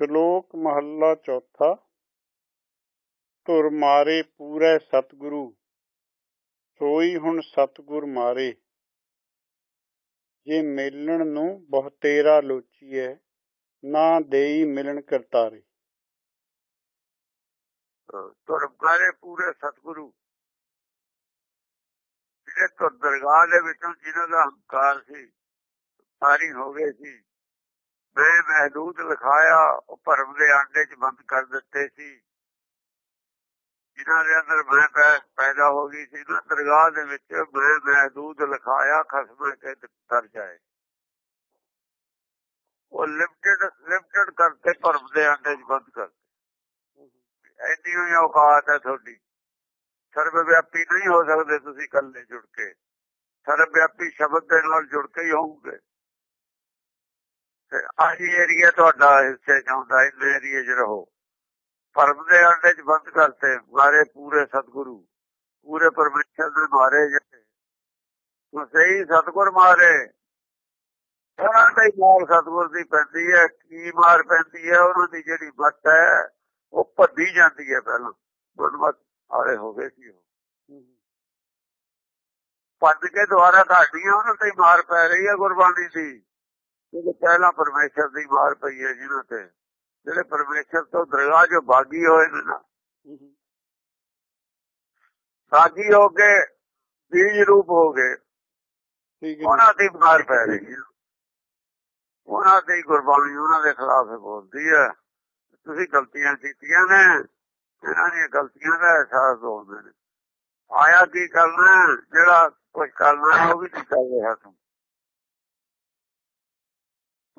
ਸ਼ਲੋਕ ਮਹੱਲਾ ਚੌਥਾ, ਧੁਰ ਮਾਰੇ ਪੂਰੇ ਸਤਿਗੁਰੂ, ਸੋਈ ਹੁਣ ਸਤਿਗੁਰ ਮਾਰੇ। ਜੇ ਮੇਲਣ ਨੂੰ ਬਹੁ ਲੋਚੀਐ, ਨਾ ਦੇਈ ਮਿਲਣ ਕਰਤਾਰੇ। ਧੁਰ ਮਾਰੇ ਪੂਰੇ ਸਤਿਗੁਰੂ। ਜਿਹੜੇ ਧੁਰ ਦਰਗਾਹ ਦੇ ਵਿੱਚੋਂ ਜਿਹਨਾਂ ਦਾ ਹੰਕਾਰ ਸੀ, ਸਾਰੀ ਹੋ ਗਏ ਸੀ। ਮੈਂ ਮਹਦੂਦ ਲਿਖਾਇਆ, ਉਹ ਭਰਮ ਦੇ ਆਂਡੇ 'ਚ ਬੰਦ ਕਰ ਦਿੱਤੇ ਸੀ। ਜਿਨ੍ਹਾਂ ਦੇ ਅੰਦਰ ਮੈਂ ਪੈਦਾ ਹੋ ਗਈ ਸੀ ਨਾ ਦਰਗਾਹ ਦੇ ਵਿੱਚ ਮੈਂ ਮਹਦੂਦ ਲਿਖਾਇਆ, ਖਸਮ ਕੇ ਤਰ ਜਾਏ। ਉਹ ਲਿਮਟਿਡ ਲਿਮਟਿਡ ਕਰਤੇ ਭਰਮ ਦੇ ਆਂਡੇ 'ਚ ਬੰਦ ਕਰ ਐਨੀ ਹੀ ਔਕਾਤ ਹੈ ਤੁਹਾਡੀ। ਸਰਵ ਵਿਆਪੀ ਨਹੀਂ ਹੋ ਸਕਦੇ ਤੁਸੀਂ ਇਕੱਲੇ ਜੁੜ ਕੇ। ਸਰਵ ਵਿਆਪੀ ਸ਼ਬਦ ਦੇ ਨਾਲ ਜੁੜ ਕੇ ਹੀ ਹੋਵੋਗੇ। ਆਹੀ ਏਰੀਆ ਤੁਹਾਡਾ ਹਿੱਸੇ ਚਾਹੁੰਦਾ ਇਸ ਏਰੀਏ 'ਚ ਰਹੋ। ਪਰਮ ਦੇ ਅੰਡੇ 'ਚ ਬੰਦ ਕਰਤੇ ਮਾਰੇ ਪੂਰੇ ਸਤਿਗੁਰੂ, ਪੂਰੇ ਪਰਮੇਸ਼ਰ ਦੇ ਮਾਰੇ ਜਿਹੜੇ ਉਹ ਸਹੀ ਸਤਿਗੁਰ ਮਾਰੇ। ਉਹਨਾਂ ਦਾ ਹੀ ਮਾਰ ਸਤਿਗੁਰ ਦੀ ਪੈਂਦੀ ਹੈ। ਕੀ ਮਾਰ ਪੈਂਦੀ ਹੈ? ਉਹਨਾਂ ਦੀ ਜਿਹੜੀ ਮੱਤ ਹੈ, ਉਹ ਭੱਦੀ ਜਾਂਦੀ ਹੈ ਪਹਿਲਾਂ। ਗੁਰਮਤ ਆਲੇ ਹੋ ਗਏ ਸੀ ਉਹ। ਭੱਜ ਕੇ ਦੁਆਰਾ ਘਾਟੀਆਂ ਉਹਨਾਂ ਤੇ ਮਾਰ ਪੈ ਰਹੀ ਹੈ ਗੁਰਬਾਣੀ ਦੀ। ਜਿਹੜੇ ਪਹਿਲਾਂ ਪਰਮੇਸ਼ਰ ਦੀ ਮਾਰ ਪਈ ਹੈ ਜਿਹਨਾਂ ਤੇ ਜਿਹੜੇ ਪਰਮੇਸ਼ਰ ਤੋਂ ਦਰਗਾਹ ਜੋ ਬਾਗੀ ਹੋਏ ਨੇ ਨਾ। ਬਾਗੀ ਹੋ। ਕੇ ਬੀਜ ਰੂਪ ਹੋ ਗਏ। ਉਹਨਾਂ ਦੀ ਮਾਰ ਪੈ ਰਹੀ ਹੈ। ਉਹਨਾਂ ਦੀ ਗੁਰਬਾਣੀ ਉਹਨਾਂ ਦੇ ਖਿਲਾਫ ਬੋਲਦੀ ਹੈ। ਤੁਸੀਂ ਗਲਤੀਆਂ ਕੀਤੀਆਂ ਨੇ ਇਹਨਾਂ ਦੀਆਂ ਗਲਤੀਆਂ ਦਾ ਅਹਿਸਾਸ ਨੇ। ਆਇਆ ਕੀ ਕਰਨਾ ਜਿਹੜਾ ਕੁਝ ਕਰਨਾ ਉਹ ਵੀ ਨਹੀਂ ਕਰ ਰਿਹਾ ਤੂੰ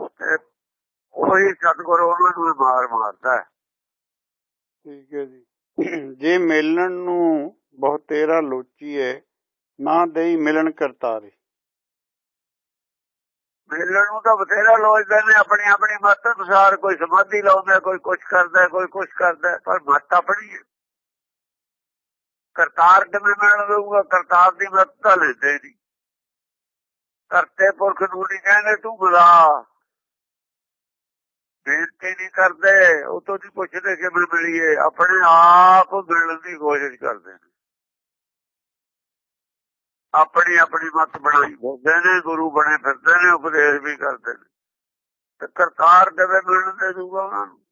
ਉਹੀ ਸਤਗੁਰੂ ਉਹਨਾਂ ਨੂੰ ਮਾਰ ਮਾਰਦਾ ਠੀਕ ਹੈ ਜੀ। ਜੇ ਮਿਲਣ ਨੂੰ ਬਹੁਤ ਤੇਰਾ ਲੋਚੀ ਹੈ ਨਾ ਦੇਈ ਮਿਲਣ ਕਰਤਾਰੇ। ਮਿਲਣ ਨੂੰ ਤਾਂ ਬਥੇਰਾ ਲੋਚਦੇ ਨੇ ਆਪਣੀ ਆਪਣੀ ਮੱਤ ਅਨੁਸਾਰ ਕੋਈ ਸਮਾਧੀ ਲਾਉਂਦਾ ਕੋਈ ਕੁਝ ਕਰਦਾ ਕੋਈ ਕੁਝ ਕਰਦਾ ਪਰ ਮੱਤ ਆਪਣੀ ਹੈ। ਕਰਤਾਰ ਕਿਵੇਂ ਮਿਲਣ ਦਊਗਾ? ਕਰਤਾਰ ਦੀ ਮੱਤ ਤਾਂ ਲੈਂਦੇ ਨਹੀਂ। ਕਰਤੇ ਪੁਰਖ ਨੂੰ ਨਹੀਂ ਕਹਿੰਦੇ ਤੂੰ ਬੁਲਾ ਬੇਨਤੀ ਨਹੀਂ ਕਰਦੇ ਉਹ ਤੋਂ ਨਹੀਂ ਪੁੱਛਦੇ ਕਿ ਮੈਂ ਮਿਲੀਏ? ਆਪਣੇ ਆਪ ਮਿਲਣ ਦੀ ਕੋਸ਼ਿਸ਼ ਕਰਦੇ ਨੇ। ਆਪਣੀ ਆਪਣੀ ਮਤ ਬਣਾਈ। ਫਿਰਦੇ ਨੇ ਗੁਰੂ ਬਣੇ ਫਿਰਦੇ ਨੇ ਉਪਦੇਸ਼ ਵੀ ਕਰਦੇ ਨੇ। ਤੇ ਕਰਤਾਰ ਕਦੇ ਮਿਲਣ ਦੇ ਦੂਗਾ ਉਹਨਾਂ ਨੂੰ?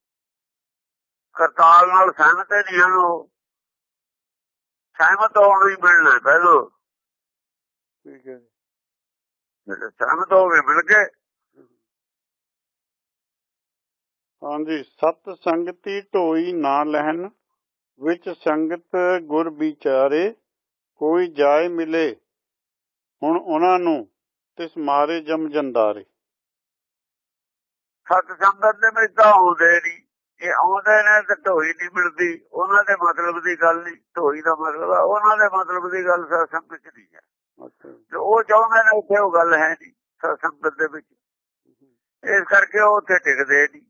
ਕਰਤਾਰ ਨਾਲ ਸਹਿਮਤ ਨਹੀਂ ਹਨ ਉਹ। ਸਹਿਮਤ ਹੋਣ ਲਈ ਮਿਲਣਾ ਪਹਿਲੋ। ਠੀਕ ਹੈ। ਸਹਿਮਤ ਹੋਵੇ ਮਿਲ ਕੇ ਹਾਂਜੀ ਸਤ ਸੰਗਤੀ ਢੋਈ ਨਾ ਲਹਿਨ ਵਿੱਚ ਸੰਗਤ ਗੁਰ ਵਿਚਾਰੇ ਕੋਈ ਜਾਏ ਮਿਲੇ। ਹੁਣ ਉਹਨਾਂ ਨੂੰ ਤਿਸ ਮਾਰੇ ਜਮ ਜੰਦਾਰੇ। ਸਤ ਸੰਗਤ ਦੇ ਵਿੱਚ ਤਾਂ ਆਉਂਦੇ ਨਹੀਂ ਇਹ ਆਉਂਦੇ ਨੇ ਤੇ ਢੋਈ ਨਹੀਂ ਮਿਲਦੀ। ਉਹਨਾਂ ਦੇ ਮਤਲਬ ਦੀ ਗੱਲ ਨਹੀਂ ਢੋਈ ਦਾ ਮਤਲਬ ਆ ਉਹਨਾਂ ਦੇ ਮਤਲਬ ਦੀ ਗੱਲ ਸਤ ਸੰਗਤ ਚ ਨਹੀਂ ਹੈ ਤੇ ਉਹ ਚਾਹੁੰਦੇ ਨੇ ਉੱਥੇ ਉਹ ਗੱਲ ਹੈ ਨਹੀਂ ਸਤ ਸੰਗਤ ਦੇ ਵਿੱਚ। ਇਸ ਕਰਕੇ ਉਹ ਉੱਥੇ ਟਿਕਦੇ ਨਹੀਂ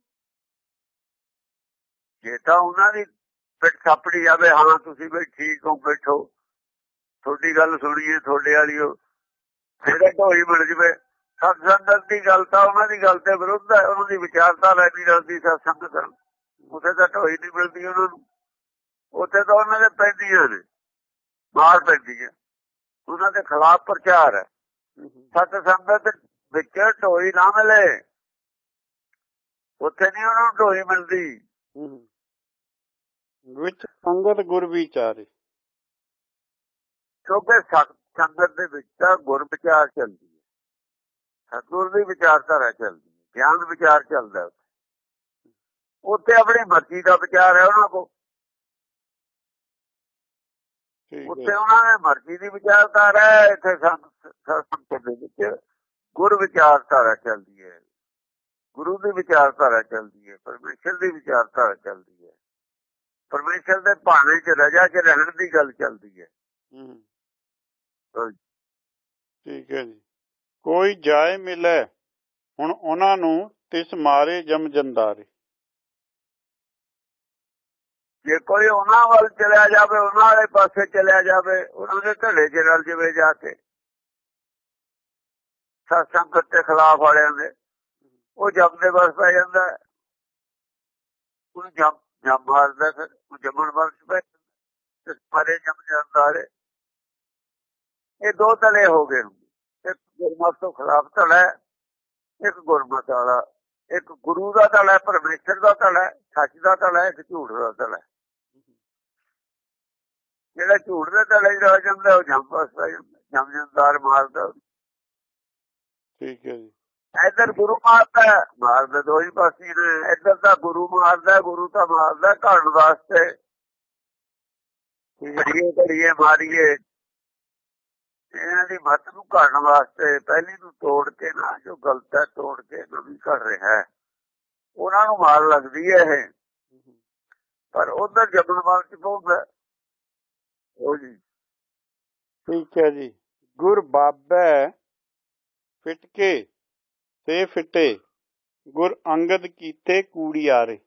ਜੇ ਤਾਂ ਉਹਨਾਂ ਦੀ ਪਿੱਠ ਥਾਪੜੀ ਜਾਵੇ, ਹਾਂ, ਤੁਸੀਂ ਵੀ ਠੀਕ ਹੋ, ਬੈਠੋ। ਤੁਹਾਡੀ ਗੱਲ ਸੁਣੀਏ, ਤੁਹਾਡੇ ਵਾਲੀਓ। ਫਿਰ ਢੋਈ ਮਿਲ ਜਵੇ। ਸਤ ਸੰਗਤ ਦੀ ਗੱਲ ਤਾਂ ਉਹਨਾਂ ਦੀ ਗੱਲ ਤੇ ਵਿਰੁੱਧ ਹੈ, ਉਹਨਾਂ ਦੀ ਵਿਚਾਰਧਾਰਾ ਨਹੀਂ ਰਲਦੀ ਸਤ ਸੰਗਤ ਉੱਥੇ ਤਾਂ ਢੋਈ ਨਹੀਂ ਮਿਲਦੀ ਉਹਨਾਂ ਨੂੰ। ਉੱਥੇ ਤਾਂ ਉਹਨਾਂ ਦੇ ਪੈਂਦੀਆਂ ਨੇ ਮਾਰ ਪੈਂਦੀ ਹੈ ਉਹਨਾਂ ਦੇ ਖਿਲਾਫ ਪ੍ਰਚਾਰ ਹੈ। ਸਤ ਸੰਗਤ ਵਿੱਚ ਢੋਈ ਨਾ ਮਿਲੇ। ਉੱਥੇ ਨਹੀਂ ਉਹਨਾਂ ਨੂੰ ਢੋਈ ਮਿਲਦੀ। ਵਿੱਚ ਸੰਗਤ ਗੁਰ ਵਿਚਾਰੇ। ਕਿਉਂਕਿ ਸੰਗਤ ਦੇ ਵਿੱਚ ਤਾਂ ਗੁਰ ਵਿਚਾਰ ਚੱਲਦੀ ਹੈ। ਸਤਗੁਰ ਦੀ ਵਿਚਾਰਧਾਰਾ ਚੱਲਦੀ ਹੈ ਗਿਆਨ ਵਿਚਾਰ ਚੱਲਦਾ ਉੱਥੇ ਆਪਣੀ ਮਰਜ਼ੀ ਦਾ ਵਿਚਾਰ ਹੈ ਉਹਨਾਂ ਕੋ ਉੱਥੇ ਉਹਨਾਂ ਨੇ ਮਰਜ਼ੀ ਦੀ ਵਿਚਾਰਧਾਰਾ ਹੈ ਇੱਥੇ ਸੰਗਤ ਦੇ ਵਿੱਚ ਗੁਰ ਵਿਚਾਰਧਾਰਾ ਚੱਲਦੀ ਹੈ। ਗੁਰੂ ਦੀ ਵਿਚਾਰਧਾਰਾ ਚੱਲਦੀ ਹੈ ਪਰਮੇਸ਼ਰ ਦੀ ਵਿਚਾਰਧਾਰਾ ਚੱਲਦੀ ਹੈ। ਪਰਮੇਸ਼ਰ ਦੇ ਭਾਣੇ 'ਚ ਰਜਾ 'ਚ ਰਹਿਣ ਦੀ ਗੱਲ ਚੱਲਦੀ ਹੈ। ਠੀਕ ਹੈ ਜੀ। ਕੋਈ ਜਾਏ ਮਿਲੇ ਹੁਣ ਉਹਨਾਂ ਨੂੰ ਤਿਸ ਮਾਰੇ ਜਮ ਜੰਦਾਰੇ। ਜੇ ਕੋਈ ਉਹਨਾਂ ਵੱਲ ਚਲਿਆ ਜਾਵੇ ਉਹਨਾਂ ਵਾਲੇ ਪਾਸੇ ਚਲਿਆ ਜਾਵੇ ਉਹਨਾਂ ਦੇ ਢਲੇ 'ਚ ਰਲ ਜਵੇ ਜਾ ਕੇ। ਸਤ ਸੰਗਤ ਦੇ ਖਿਲਾਫ ਵਾਲਿਆਂ ਦੇ ਉਹ ਜਮ ਦੇ ਬਸ ਪੈ ਜਾਂਦਾ। ਉਹਨੂੰ ਜੰਮ ਜੰਮ ਮਾਰਦਾ ਫਿਰ ਜੰਮਣ ਵਾਲ ਚ ਤੇ ਸਾਰੇ ਜੰਮ ਜਾਂਦਾ ਇਹ ਦੋ ਤਲੇ ਹੋ ਗਏ ਇੱਕ ਗੁਰਮਤ ਤੋਂ ਖਿਲਾਫ ਤਲਾ ਇੱਕ ਗੁਰਮਤ ਵਾਲਾ। ਇੱਕ ਗੁਰੂ ਦਾ ਤਲਾ ਪਰਮੇਸ਼ਰ ਦਾ ਤਲਾ ਹੈ, ਸੱਚ ਦਾ ਤਲਾ ਹੈ, ਇੱਕ ਝੂਠ ਦਾ ਤਲਾ ਜਿਹੜਾ ਝੂਠ ਦੇ ਤਲਾ ਚ ਜਾਂਦਾ, ਉਹ ਜੰਮ ਫਸਦਾ ਜਾਂਦਾ ਜੰਮ ਜੰਦਾਰ ਮਾਰਦਾ ਠੀਕ ਹੈ ਜੀ। ਇੱਧਰ ਗੁਰੂ ਮਾਰਦਾ ਮਾਰਦਾ ਦੋ ਪਾਸੇ ਨੇ। ਇੱਧਰ ਤਾਂ ਗੁਰੂ ਮਾਰਦਾ ਗੁਰੂ ਤਾਂ ਮਾਰਦਾ ਘੜਨ ਵਾਸਤੇ। ਘੜੀਏ ਘੜੀਏ, ਮਾਰੀਏ। ਇਹਨਾਂ ਦੀ ਮੱਤ ਨੂੰ ਘੜਨ ਵਾਸਤੇ ਪਹਿਲੀ ਨੂੰ ਤੋੜ ਕੇ ਨਾ, ਜੋ ਗਲਤ ਹੈ, ਤੋੜ ਕੇ ਨਵੀਂ ਘੜ ਰਿਹਾ ਹੈ। ਉਹਨਾਂ ਨੂੰ ਮਾਰ ਲੱਗਦੀ ਹੈ ਇਹ। ਪਰ ਉਧਰ ਜਬਨ ਵਾਲ ਚ ਪਊਗਾ ਉਹ ਜੀ। ਠੀਕ ਹੈ ਜੀ। ਗੁਰ ਬਾਬਾ ਫਿਟ ਕੇ ਤੇ ਫਿੱਟੇ। ਗੁਰ ਅੰਗਦ ਕੀਤੇ ਕੂੜਿਆਰੇ।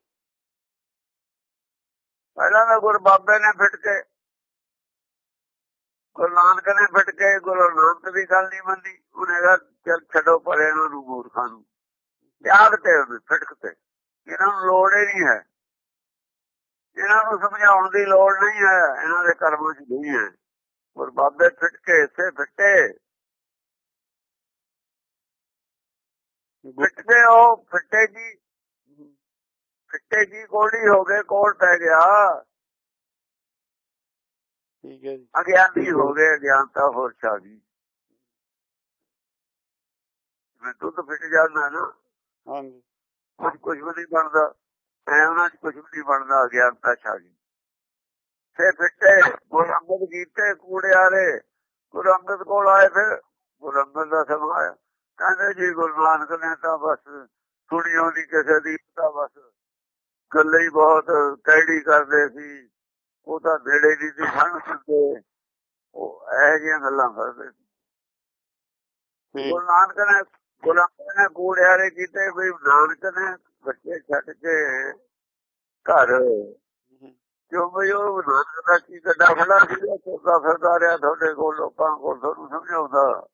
ਪਹਿਲਾਂ ਤਾਂ ਗੁਰ ਬਾਬੇ ਨੇ ਫਿੱਟ ਕੇ, ਗੁਰੂ ਨਾਨਕ ਨੇ ਫਿੱਟ ਕੇ, ਗੁਰੂ ਨਾਨਕ ਦੀ ਗੱਲ ਨਹੀਂ ਮੰਨੀ ਉਹਨੇ ਕਿਹਾ, ਚੱਲ ਛੱਡੋ ਪਰੇ ਇਹਨਾਂ ਨੂੰ ਮੂਰਖਾਂ ਨੂੰ। ਤਿਆਗ ਤੇ ਉਹਨੇ ਫਿਟਕ ਤੇ। ਇਹਨਾਂ ਨੂੰ ਲੋੜ ਹੀ ਨਹੀਂ ਹੈ। ਇਹਨਾਂ ਨੂੰ ਸਮਝਾਉਣ ਦੀ ਲੋੜ ਨਹੀਂ ਹੈ। ਇਹਨਾਂ ਦੇ ਕਰਮਾਂ 'ਚ ਨਹੀਂ ਹੈ। ਗੁਰ ਬਾਬੇ ਫਿੱਟ ਕੇ, ਇੱਥੇ ਫਿੱਟੇ। ਫਿੱਟ ਉਹ ਫਿੱਟੇ ਜੀ ਫਿੱਟੇ ਜੀ ਕੋਲੀ ਹੋ ਗਏ ਕੋਲ ਪੈ ਗਿਆ। ਠੀਕ ਹੈ ਜੀ। ਅਗਿਆਨੀ ਹੋ ਗਏ ਅਗਿਆਨਤਾ ਹੋਰ ਛਾ ਗਈ। ਮੈਂ ਦੁੱਧ ਫਿੱਟ ਜਾਂਦਾ ਨਾ ਹਾਂਜੀ। ਕੁਝ ਕੁਝ ਵੀ ਨਹੀਂ ਬਣਦਾ। ਐ ਉਹਨਾਂ 'ਚ ਕੁਝ ਵੀ ਨਹੀਂ ਬਣਦਾ ਅਗਿਆਨਤਾ ਛਾ ਗਈ। ਫੇ ਫਿੱਟੇ ਗੁਰੂ ਅੰਗਦ ਕੀਤੇ ਕੂੜਿਆਰੇ ਗੁਰੂ ਅੰਗਦ ਕੋਲ ਆਏ ਫਿਰ ਗੁਰੂ ਅੰਗਦ ਦਾ ਸਮਾਂ ਆਇਆ। ਕਹਿੰਦੇ ਜੀ ਗੁਰੂ ਨਾਨਕ ਨੇ ਤਾਂ ਬਸ ਸੁਣੀ ਆਉਂਦੀ ਕਿਸੇ ਦੀ ਤਾਂ ਬਸ ਗੱਲੇ ਹੀ ਬਹੁਤ ਕੈੜੀ ਕਰਦੇ ਸੀ। ਉਹ ਤਾਂ ਨੇੜੇ ਦੀ ਸਣ ਸੁਣਦੇ। ਉਹ ਇਹੋ ਜਿਹੀਆਂ ਗੱਲਾਂ ਕਰਦੇ ਸੀ। ਠੀਕ। ਗੁਰੂ ਨਾਨਕ ਨੇ ਕੂੜਿਆਰੇ ਕੀਤੇ ਵੀ ਨਾਨਕ ਨੇ ਬੱਚੇ ਛੱਡ ਕੇ ਘਰ। ਕਿਉਂ ਵੀ ਉਹ ਨਾਨਕ ਦਾ ਕੀ ਗੱਡਾ ਖੜਾ ਸੀ ਉਹ ਫਿਰਦਾ ਰਿਹਾ ਤੁਹਾਡੇ ਕੋਲ ਲੋਕਾਂ ਕੋਲ ਤੁਹਾਨੂੰ ਸਮਝਾਉਂਦਾ।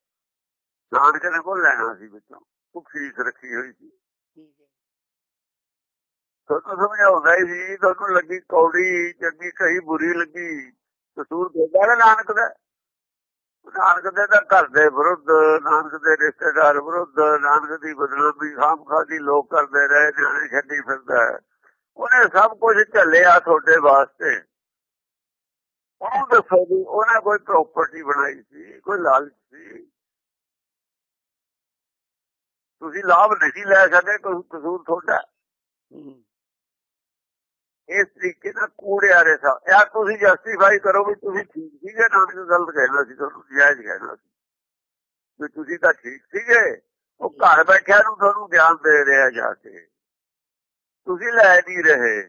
ਨਾਨਕ ਨੇ ਕੋਲ ਲੈਣਾ ਸੀ ਵਿੱਚੋਂ ਭੁੱਖੀ ਰੱਖੀ ਹੋਈ ਸੀ। ਠੀਕ ਹੈ। ਤੁਹਾਨੂੰ ਸਮਝਾਉਂਦਾ ਸੀ ਤੁਹਾਨੂੰ ਲੱਗੀ ਕੌੜੀ ਚੰਗੀ ਕਹੀ ਬੁਰੀ ਲੱਗੀ ਕਸੂਰ ਦੇਦਾ ਨਾਨਕ ਦਾ। ਨਾਨਕ ਦੇ ਤਾਂ ਘਰ ਦੇ ਵਿਰੁੱਧ ਨਾਨਕ ਦੇ ਰਿਸ਼ਤੇਦਾਰ ਵਿਰੁੱਧ ਨਾਨਕ ਦੀ ਬਦਨਾਮੀ ਖਾਮਖਾ ਦੀ ਲੋਕ ਕਰਦੇ ਰਹੇ ਨਿਆਣੇ ਛੱਡੀ ਫਿਰਦਾ। ਉਹਨੇ ਸਭ ਕੁਝ ਝੱਲਿਆ ਤੁਹਾਡੇ ਵਾਸਤੇ। ਉਹਨੂੰ ਦੱਸੋ ਵੀ ਉਹਨੇ ਕੋਈ ਪ੍ਰਾਪਰਟੀ ਬਣਾਈ ਸੀ ਕੋਈ ਲਾਲਚ ਸੀ? ਤੁਸੀਂ ਲਾਭ ਨਹੀਂ ਲੈ ਸਕੇ ਕੋਈ ਕਸੂਰ ਤੁਹਾਡਾ ਇਸ ਤਰੀਕੇ ਨਾਲ ਕੂੜਿਆਰੇ ਸਾ ਯਾਰ ਤੁਸੀਂ ਜਸਟੀਫਾਈ ਕਰੋ ਵੀ ਤੁਸੀਂ ਠੀਕ ਸੀਗੇ ਨਾਨਕ ਗਲਤ ਕਹਿਣਾ ਸੀ ਤੁਹਾਨੂੰ ਜਾਇਜ਼ ਕਹਿਣਾ ਸੀ। ਵੀ ਤੁਸੀਂ ਤਾਂ ਠੀਕ ਸੀਗੇ ਉਹ ਘਰ ਬੈਠਿਆਂ ਨੂੰ ਤੁਹਾਨੂੰ ਗਿਆਨ ਦੇ ਰਿਹਾ ਜਾ ਕੇ। ਤੁਸੀਂ ਲੈ ਨਹੀਂ ਰਹੇ।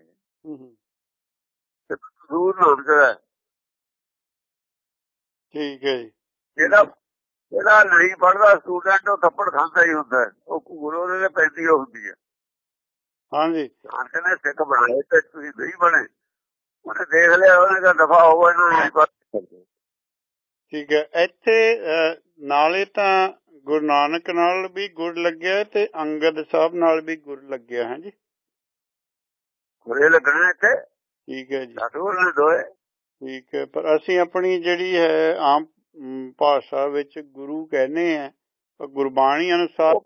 ਤੇ ਕਸੂਰ ਨਾਨਕ ਦਾ ਠੀਕ ਹੈ ਜੀ। ਜਿਹੜਾ ਜਿਹੜਾ ਨਹੀਂ ਪੜਦਾ ਸਟੂਡੈਂਟ ਉਹ ਥੱਪੜ ਖਾਂਦਾ ਹੀ ਹੁੰਦਾ। ਉਹ ਗੁਰੂ ਦੇ ਪੈਂਦੀ ਹੁੰਦੀ ਹੈ। ਹਾਂਜੀ। ਨੇ ਸਿੱਖ ਬਣਾਏ ਤੇ ਤੁਸੀਂ ਨਹੀਂ ਬਣੇ। ਉਹਨੇ ਦੇਖ ਲਿਆ ਉਹਨੇ ਕਿਹਾ ਦਫਾ ਹੋਵੇ ਇਹਨਾਂ ਨੂੰ ਠੀਕ ਹੈ। ਇੱਥੇ ਨਾਲੇ ਤਾਂ ਗੁਰੂ ਨਾਨਕ ਨਾਲ ਵੀ ਗੁਰ ਲੱਗਿਆ ਤੇ ਅੰਗਦ ਸਾਹਿਬ ਨਾਲ ਵੀ ਗੁਰ ਲੱਗਿਆ ਹੈ ਜੀ? ਬੁਰੇ ਲੱਗਣੇ ਇੱਥੇ। ਠੀਕ ਹੈ ਜੀ। ਸਾਡੂ ਨੇ ਦੋਏ। ਠੀਕ ਹੈ। ਪਰ ਅਸੀਂ ਆਪਣੀ ਜਿਹੜੀ ਹੈ ਆਮ ਭਾਸ਼ਾ ਵਿੱਚ ਗੁਰੂ ਕਹਿੰਦੇ ਆ ਪਰ ਗੁਰਬਾਣੀ ਅਨੁਸਾਰ ਉਹ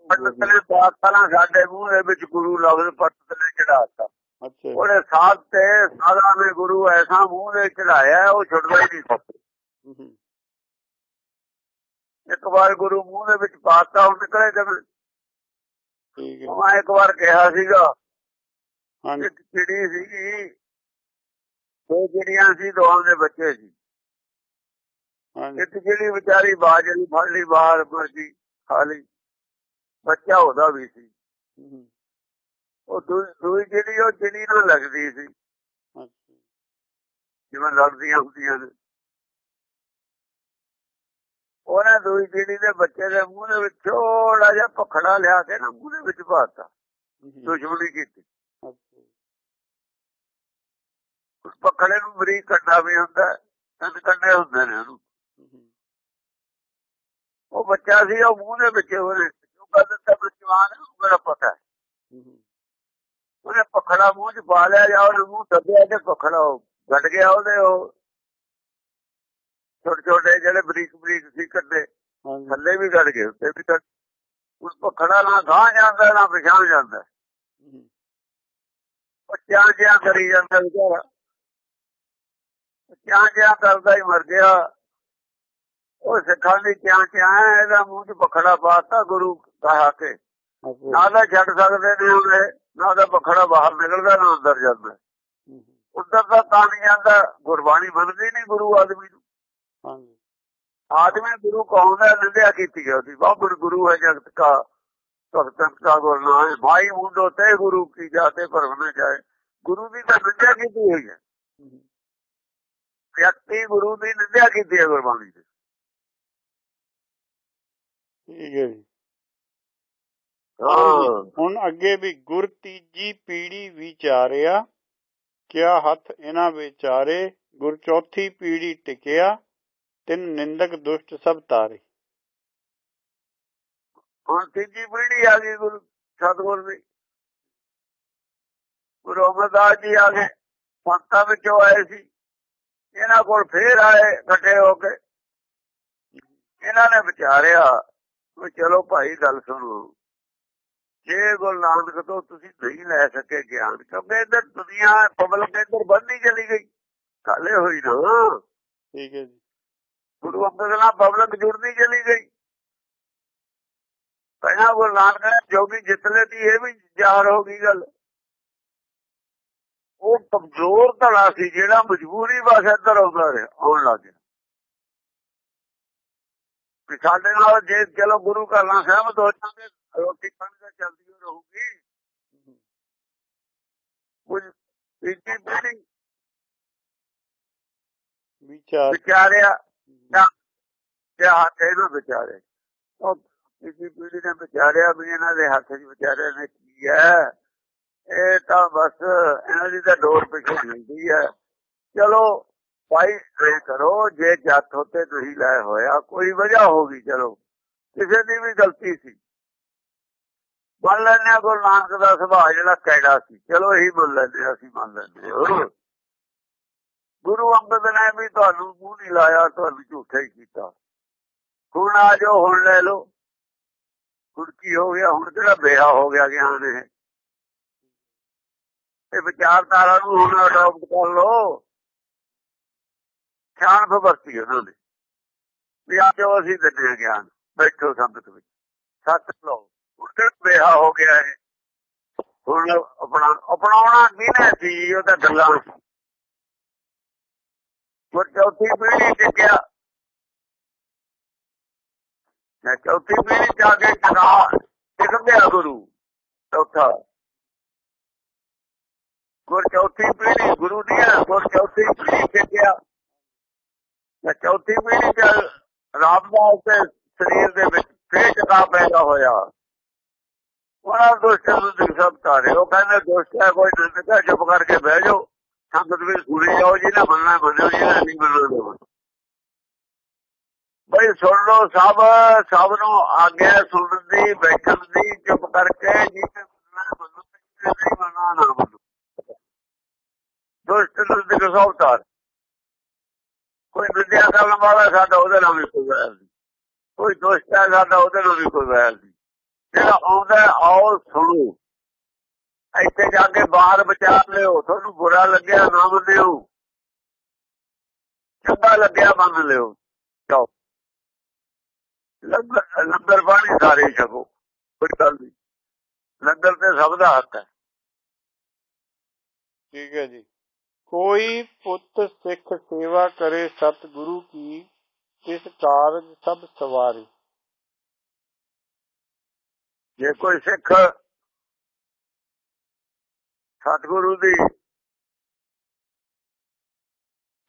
ਪਾਤਸ਼ਾਹਾਂ ਸਾਡੇ ਮੂੰਹ ਦੇ ਵਿੱਚ ਗੁਰੂ ਲਫ਼ਜ਼ ਪੰਡਤ ਨੇ ਚੜਾਤਾ ਅੱਛਾ। ਉਹਨੇ ਸਾਧ ਤੇ ਸਾਧਾ ਨੇ ਗੁਰੂ ਐਸਾ ਮੂੰਹ ਦੇ ਚੜਾਇਆ ਉਹ ਛੁੱਟਦਾ ਹੀ ਨਹੀਂ ਇੱਕ ਵਾਰ ਗੁਰੂ ਮੂੰਹ ਦੇ ਵਿੱਚ ਪਾਤਾ ਉਹ ਨਿਕਲੇ ਜਦ। ਠੀਕ ਹੈ। ਮੈਂ ਇੱਕ ਵਾਰ ਕਿਹਾ ਸੀਗਾ ਹਾਂਜੀ। ਇੱਕ ਚਿੜੀ ਸੀਗੀ ਦੋ ਚਿੜੀਆਂ ਸੀ ਦੋਹਾਂ ਦੇ ਬੱਚੇ ਸੀ। ਇੱਕ ਜਿਹੜੀ ਵਿਚਾਰੀ ਬਾਜ ਨਹੀਂ ਫੜ ਲਈ ਬਾਹਰ ਮਰਜ਼ੀ ਖਾ ਲਈ ਬੱਚਾ ਉਹਦਾ ਵੀ ਸੀ। ਉਹ ਦੂਈ ਜਿਹੜੀ ਉਹ ਚਿੜੀ ਨਾਲ ਲੱਗਦੀ ਸੀ। ਜਿਵੇਂ ਲੜਦੀਆਂ ਹੁੰਦੀਆਂ ਨੇ। ਉਹਨੇ ਦੂਈ ਚਿੜੀ ਦੇ ਬੱਚੇ ਦੇ ਮੂੰਹ ਦੇ ਵਿੱਚ ਥੋੜਾ ਜਿਹਾ ਪਖੜਾ ਲਿਆ ਕੇ ਨਾ ਮੂੰਹ ਦੇ ਵਿੱਚ ਪਾਤਾ। ਦੁਸ਼ਮਣੀ ਕੀਤੀ। ਉਸ ਪਖੜੇ ਨੂੰ ਬਰੀਕ ਕੰਡਾ ਵੀ ਹੁੰਦਾ ਤਿੰਨ ਕੰਡੇ ਹੁੰਦੇ ਨੇ ਉਹਨੂੰ। ਉਹ ਬੱਚਾ ਸੀ ਉਹ ਮੂੰਹ ਦੇ ਵਿੱਚ ਉਹਨੇ ਜੋ ਕਰ ਦਿੱਤਾ ਬਚਵਾਨ ਬੜਾ ਪਤਾ ਉਹਨੇ ਪਖੜਾ ਮੂੰਹ 'ਚ ਪਾ ਲਿਆ ਜਾਂ ਉਹਨੇ ਮੂੰਹ ਦੱਬਿਆ ਤੇ ਪਖੜਾ ਘਟ ਗਿਆ ਉਹਦੇ ਉਹ ਛੋਟੇ ਛੋਟੇ ਜਿਹੜੇ ਬਰੀਕ ਬਰੀਕ ਸੀ ਕੱਢੇ ਥੱਲੇ ਵੀ ਘਟ ਗਏ ਉੱਤੇ ਵੀ ਘਟ ਉਸ ਪਖੜਾ ਨਾ ਗਾਂ ਜਾਂਦਾ ਨਾ ਪਛਾਣ ਜਾਂਦਾ। ਉਹ ਚਾਂ ਚਾਂ ਕਰੀ ਜਾਂਦਾ ਵਿਚਾਰਾ? ਚਾਂ ਚਾਂ ਕਰਦਾ ਹੀ ਮਰ ਗਿਆ। ਉਹ ਸਿੱਖਾਂ ਦੀ ਚਾਂ ਹੈ, ਇਹਦਾ ਮੂੰਹ 'ਚ ਪਖੜਾ ਪਾਤਾ ਗੁਰੂ ਕਹਾ ਕੇ ਨਾ ਤਾਂ ਛੱਡ ਸਕਦੇ ਨੇ ਉਹਨੇ ਨਾ ਤਾਂ ਪਖੜਾ ਬਾਹਰ ਨਿਕਲਦਾ ਨਾ ਅੰਦਰ ਜਾਂਦਾ। ਉੱਧਰ ਤਾਂ ਤਾਂ ਨਹੀਂ ਜਾਂਦਾ ਗੁਰਬਾਣੀ ਮੰਨਦੀ ਨਹੀਂ ਗੁਰੂ ਆਦਮੀ ਨੂੰ। ਹਾਂਜੀ। ਆਦਮੀ ਗੁਰੂ ਕੌਣ ਦਾ ਨਿੰਦਿਆ ਕੀਤੀ ਹੈ ਉਹਦੀ। ਬਾਬਰ ਗੁਰੂ ਹੈ ਜਗਤ ਕਾ ਭਗਤਨ ਕਾ ਗੁਰਨਾ ਹੈ। ਭਾਈ ਮੁੰਡੋ ਤੇ ਗੁਰੂ ਕੀ ਜਾਤੇ ਭਰਮ ਜਾਏ। ਗੁਰੂ ਦੀ ਤਾਂ ਨਿੰਦਿਆ ਕੀਤੀ ਹੋਈ ਹੈ। ਵਿਅਕਤੀ ਗੁਰੂ ਦੀ ਨਿੰਦਿਆ ਕੀਤੀ ਹੈ ਗੁਰਬਾਣੀ ਦੀ ਠੀਕ ਹੈ ਜੀ। ਹਾਂ। ਹੁਣ ਅੱਗੇ ਵੀ ਗੁਰ ਤੀਜੀ ਪੀੜੀ ਵਿਚਾਰਿਆ ਕਿਆ ਹੱਥ ਇਹਨਾਂ ਵਿਚਾਰੇ ਗੁਰ ਚੌਥੀ ਪੀੜੀ ਟਿਕਿਆ ਤਿੰਨ ਨਿੰਦਕ ਦੁਸ਼ਟ ਸਭ ਤਾਰੇ। ਹੁਣ ਤੀਜੀ ਪੀੜ੍ਹੀ ਆ ਗਈ ਗੁਰੂ ਸਤਗੁਰ ਦੀ। ਗੁਰੂ ਅਮਰਦਾਸ ਜੀ ਆ ਗਏ ਸੰਤਾਂ ਵਿੱਚੋਂ ਆਏ ਸੀ। ਇਹਨਾਂ ਕੋਲ ਫੇਰ ਆਏ ਇਕੱਠੇ ਹੋ ਕੇ। ਇਹਨਾਂ ਨੇ ਵਿਚਾਰਿਆ ਵੀ ਚਲੋ ਭਾਈ ਗੱਲ ਸੁਣੋ। ਜੇ ਗੁਰੂ ਨਾਨਕ ਤੋਂ ਤੁਸੀਂ ਨਹੀਂ ਲੈ ਸਕੇ ਗਿਆਨ ਕਿਉਂਕਿ ਇੱਧਰ ਦੁਨੀਆ ਪਬਲਿਕ ਇੱਧਰ ਵੱਧਦੀ ਚਲੀ ਗਈ। ਕਾਲੇ ਹੋਈ ਨਾ। ਠੀਕ ਹੈ ਜੀ। ਗੁਰੂ ਅੰਗਦ ਨਾਲ ਪਬਲਿਕ ਜੁੜਦੀ ਚਲੀ ਗਈ। ਪਹਿਲਾਂ ਗੁਰੂ ਨਾਨਕ ਨੇ ਜੋਗੀ ਜਿੱਤ ਲੈਤੀ ਇਹ ਵੀ ਜ਼ਾਹਰ ਹੋ ਗਈ ਗੱਲ। ਉਹ ਕਮਜ਼ੋਰ ਧੜਾ ਸੀ ਜਿਹੜਾ ਮਜਬੂਰੀ ਬਸ ਇੱਧਰ ਆਉਂਦਾ ਰਿਹਾ ਆਉਣ ਲੱਗ ਗਿਆ। ਸਾਡੇ ਨਾਲ ਜੇ ਚਲੋ ਗੁਰੂ ਘਰ ਨਾਲ ਸਹਿਮਤ ਹੋ ਜਾਂਦੇ ਰੋਟੀ ਪਾਣੀ ਤਾਂ ਚੱਲਦੀ ਰਹੂਗੀ। ਕੁਝ ਪੀੜ੍ਹੀ ਵਿਚਾਰ। ਵਿਚਾਰਿਆ ਤਾਂ ਤੇ ਹੱਥ ਇਹਨਾਂ ਵਿਚਾਰੇ। ਉਹ ਕਿਸੇ ਪੀੜੀ ਨੇ ਵਿਚਾਰਿਆ ਵੀ ਇਹਨਾਂ ਦੇ ਹੱਥ 'ਚ ਵਿਚਾਰੇ ਨੇ ਕੀ ਹੈ। ਇਹ ਤਾਂ ਬਸ ਇਹਨਾਂ ਦੀ ਤਾਂ ਡੋਰ ਪਿੱਛੇ ਮਿਲਦੀ ਹੈ। ਚਲੋ ਭਾਈ ਇਹ ਕਰੋ, ਜੇ ਜੱਤ ਹੋਤੇ ਤੁਸੀਂ ਲੈ ਹੋਇਆ, ਕੋਈ ਵਜ੍ਹਾ ਹੋਗੀ ਚਲੋ। ਕਿਸੇ ਦੀ ਵੀ ਗਲਤੀ ਸੀ। ਮੰਨ ਲੈਂਦੇ ਗੁਰੂ ਨਾਨਕ ਦਾ ਸੁਭਾਅ ਜਿਹੜਾ ਕੈੜਾ ਸੀ। ਚਲੋ, ਇਹੀ ਮੰਨ ਲੈਂਦੇ ਅਸੀਂ ਮੰਨ ਲੈਂਦੇ ਗੁਰੂ ਅੰਗਦ ਨੇ ਵੀ ਤੁਹਾਨੂੰ ਮੂੰਹ ਨਹੀਂ ਲਾਇਆ, ਤੁਹਾਨੂੰ ਝੂਠਾ ਹੀ ਕੀਤਾ। ਹੁਣ ਆ ਜਾਓ ਹੁਣ ਲੈ ਲਓ। ਹੁਣ ਹੋ ਗਿਆ? ਹੁਣ ਕਿਹੜਾ ਬੇਹਾ ਹੋ ਗਿਆ ਗਿਆਨ ਇਹ? ਇਹ ਵਿਚਾਰਧਾਰਾ ਨੂੰ ਹੁਣ ਅਡਾਪਟ ਕਰ ਲਓ। ਖਿਆਨ ਫਵਰਤੀ ਉਹਨਾਂ ਨੇ। ਵੀ ਆ ਅਸੀਂ ਦਿੰਦੇ ਗਿਆਨ, ਬੈਠੋ ਸੰਗਤ ਵਿੱਚ। ਸੱਚ ਲਓ ਹੁਣ ਬੇਹਾ ਹੋ ਗਿਆ ਇਹ? ਹੁਣ ਆਪਣਾ, ਅਪਣਾਉਣਾ ਕਿਹਨੇ ਸੀ ਉਹ ਤਾਂ ਗੱਲਾਂ? ਸੀ ਚੌਥੀ ਪੀੜ੍ਹੀ ਟਿਕਿਆ ਮੈਂ ਚੌਥੀ ਪੀੜ੍ਹੀ ਜਾ ਕੇ ਟਿਕਾ ਟਿਕ ਗੁਰੂ, ਚੌਥਾ। ਗੁਰ ਚੌਥੀ ਪੀੜ੍ਹੀ ਗੁਰੂ ਦੀ ਗੁਰ ਚੌਥੀ ਪੀੜ੍ਹੀ ਟਿਕਿਆ ਮੈਂ ਚੌਥੀ ਪੀੜ੍ਹੀ ਚ ਰਾਮਦਾਸ ਦੇ ਸਰੀਰ ਦੇ ਵਿੱਚ ਫੇਰ ਟਿਕਾ ਪੈਦਾ ਹੋਇਆ। ਉਹਨਾਂ ਦੁਸ਼ਟ ਨੂੰ ਦਿਖਸਬ ਤਾਰੇ ਉਹ ਕਹਿੰਦੇ ਦੁਸ਼ਟ ਹੈ ਕੋਈ ਨਿੰਦਕਾ ਚੁੱਪ ਕਰਕੇ ਬਹਿ ਜਾਓ। ਸੰਗਤ ਵੀ ਸੁਣੀ ਜਾਓ ਜੀ ਨੇ ਮੰਨਣਾ ਮੰਨੋ ਜੀ ਨੇ ਨਹੀਂ ਮੰਨਣਾ ਬਈ ਸੁਣ ਲਓ, ਸਭ ਸਭ ਨੂੰ ਆਗਿਆ, ਸੁਣਨ ਦੀ, ਬੈਠਣ ਦੀ, ਚੁੱਪ ਕਰਕੇ ਜੀ ਮੰਨਣਾ ਮੰਨੋ ਨਹੀਂ ਮੰਨਣਾ ਨਾ ਮੰਨੋ। ਦੁਸ਼ਟ ਨੂੰ ਦਿਖਸਬ ਤਾਰ ਕੋਈ ਵਿਦਿਆ ਕਰਨ ਵਾਲਾ ਸਾਡਾ ਉਹਦੇ ਨਾਲ ਵੀ ਕੋਈ ਵੈਰ ਨਹੀਂ। ਕੋਈ ਦੁਸ਼ਟ ਹੈ ਸਾਡਾ ਉਹਦੇ ਨਾਲ ਵੀ ਕੋਈ ਵੈਰ ਨਹੀਂ। ਜਿਹੜਾ ਆਉਂਦਾ ਆਓ ਸੁਣੋ। ਇੱਥੇ ਜਾ ਕੇ ਬਾਹਰ ਵਿਚਾਰ ਲਿਓ, ਤੁਹਾਨੂੰ ਬੁਰਾ ਲੱਗਿਆ ਨਾ ਮੰਨਿਓ। ਚੰਗਾ ਲੱਗਿਆ ਮੰਨ ਲਿਓ। ਜਾਓ। ਲੰਗਰ ਲੰਗਰ ਪਾਣੀ ਸਾਰੇ ਛਕੋ, ਕੋਈ ਗੱਲ ਨਹੀਂ। ਲੰਗਰ ਤੇ ਸਭ ਦਾ ਹੱਕ ਹੈ। ਠੀਕ ਹੈ ਜੀ। ਕੋਈ ਪੁੱਤ ਸਿੱਖ ਸੇਵਾ ਕਰੇ ਸਤਿਗੁਰੂ ਕੀ, ਇਸ ਕਾਰਜ ਸਭ ਸਵਾਰੀ। ਜੇ ਕੋਈ ਸਿੱਖ ਸਤਿਗੁਰੂ ਦੀ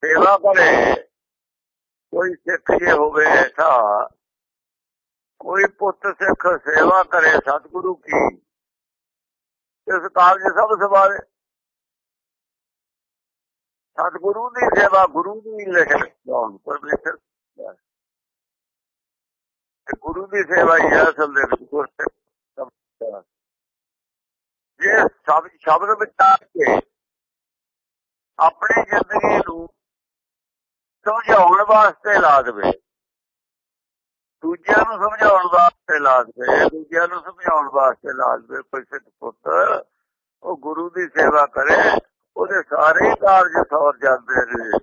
ਸੇਵਾ ਕਰੇ, ਕੋਈ ਸਿੱਖ ਜੇ ਹੋਵੇ ਐਸਾ ਕੋਈ ਪੁੱਤ ਸਿੱਖ ਸੇਵਾ ਕਰੇ ਸਤਿਗੁਰੂ ਕੀ, ਇਸ ਕਾਰਜ ਸਭ ਸਵਾਰੇ। ਸਤਿਗੁਰੂ ਦੀ ਸੇਵਾ ਗੁਰੂ ਦੀ ਲਿਖਣ ਪਰਮੇਸ਼ਰ ਤੇ ਗੁਰੂ ਦੀ ਸੇਵਾ ਹੀ ਅਸਲ ਦੇ ਵਿੱਚ ਗੁਰਸਿੱਖ ਸਭ ਸ਼ਬਦ ਸ਼ਬਦ ਵਿਚਾਰ ਕੇ ਆਪਣੀ ਜ਼ਿੰਦਗੀ ਨੂੰ ਸਮਝਾਉਣ ਵਾਸਤੇ ਲਾ ਦੇਵੇ, ਦੂਜਿਆਂ ਨੂੰ ਸਮਝਾਉਣ ਵਾਸਤੇ ਲਾ ਦੇਵੇ, ਦੂਜਿਆਂ ਨੂੰ ਸਮਝਾਉਣ ਵਾਸਤੇ ਲਾ ਦੇਵੇ, ਕੋਈ ਸਿੱਖ ਪੁੱਤ ਉਹ ਗੁਰੂ ਦੀ ਸੇਵਾ ਕਰੇ ਉਹਦੇ ਸਾਰੇ ਕਾਰਜ ਸੌਰ ਜਾਂਦੇ ਨੇ।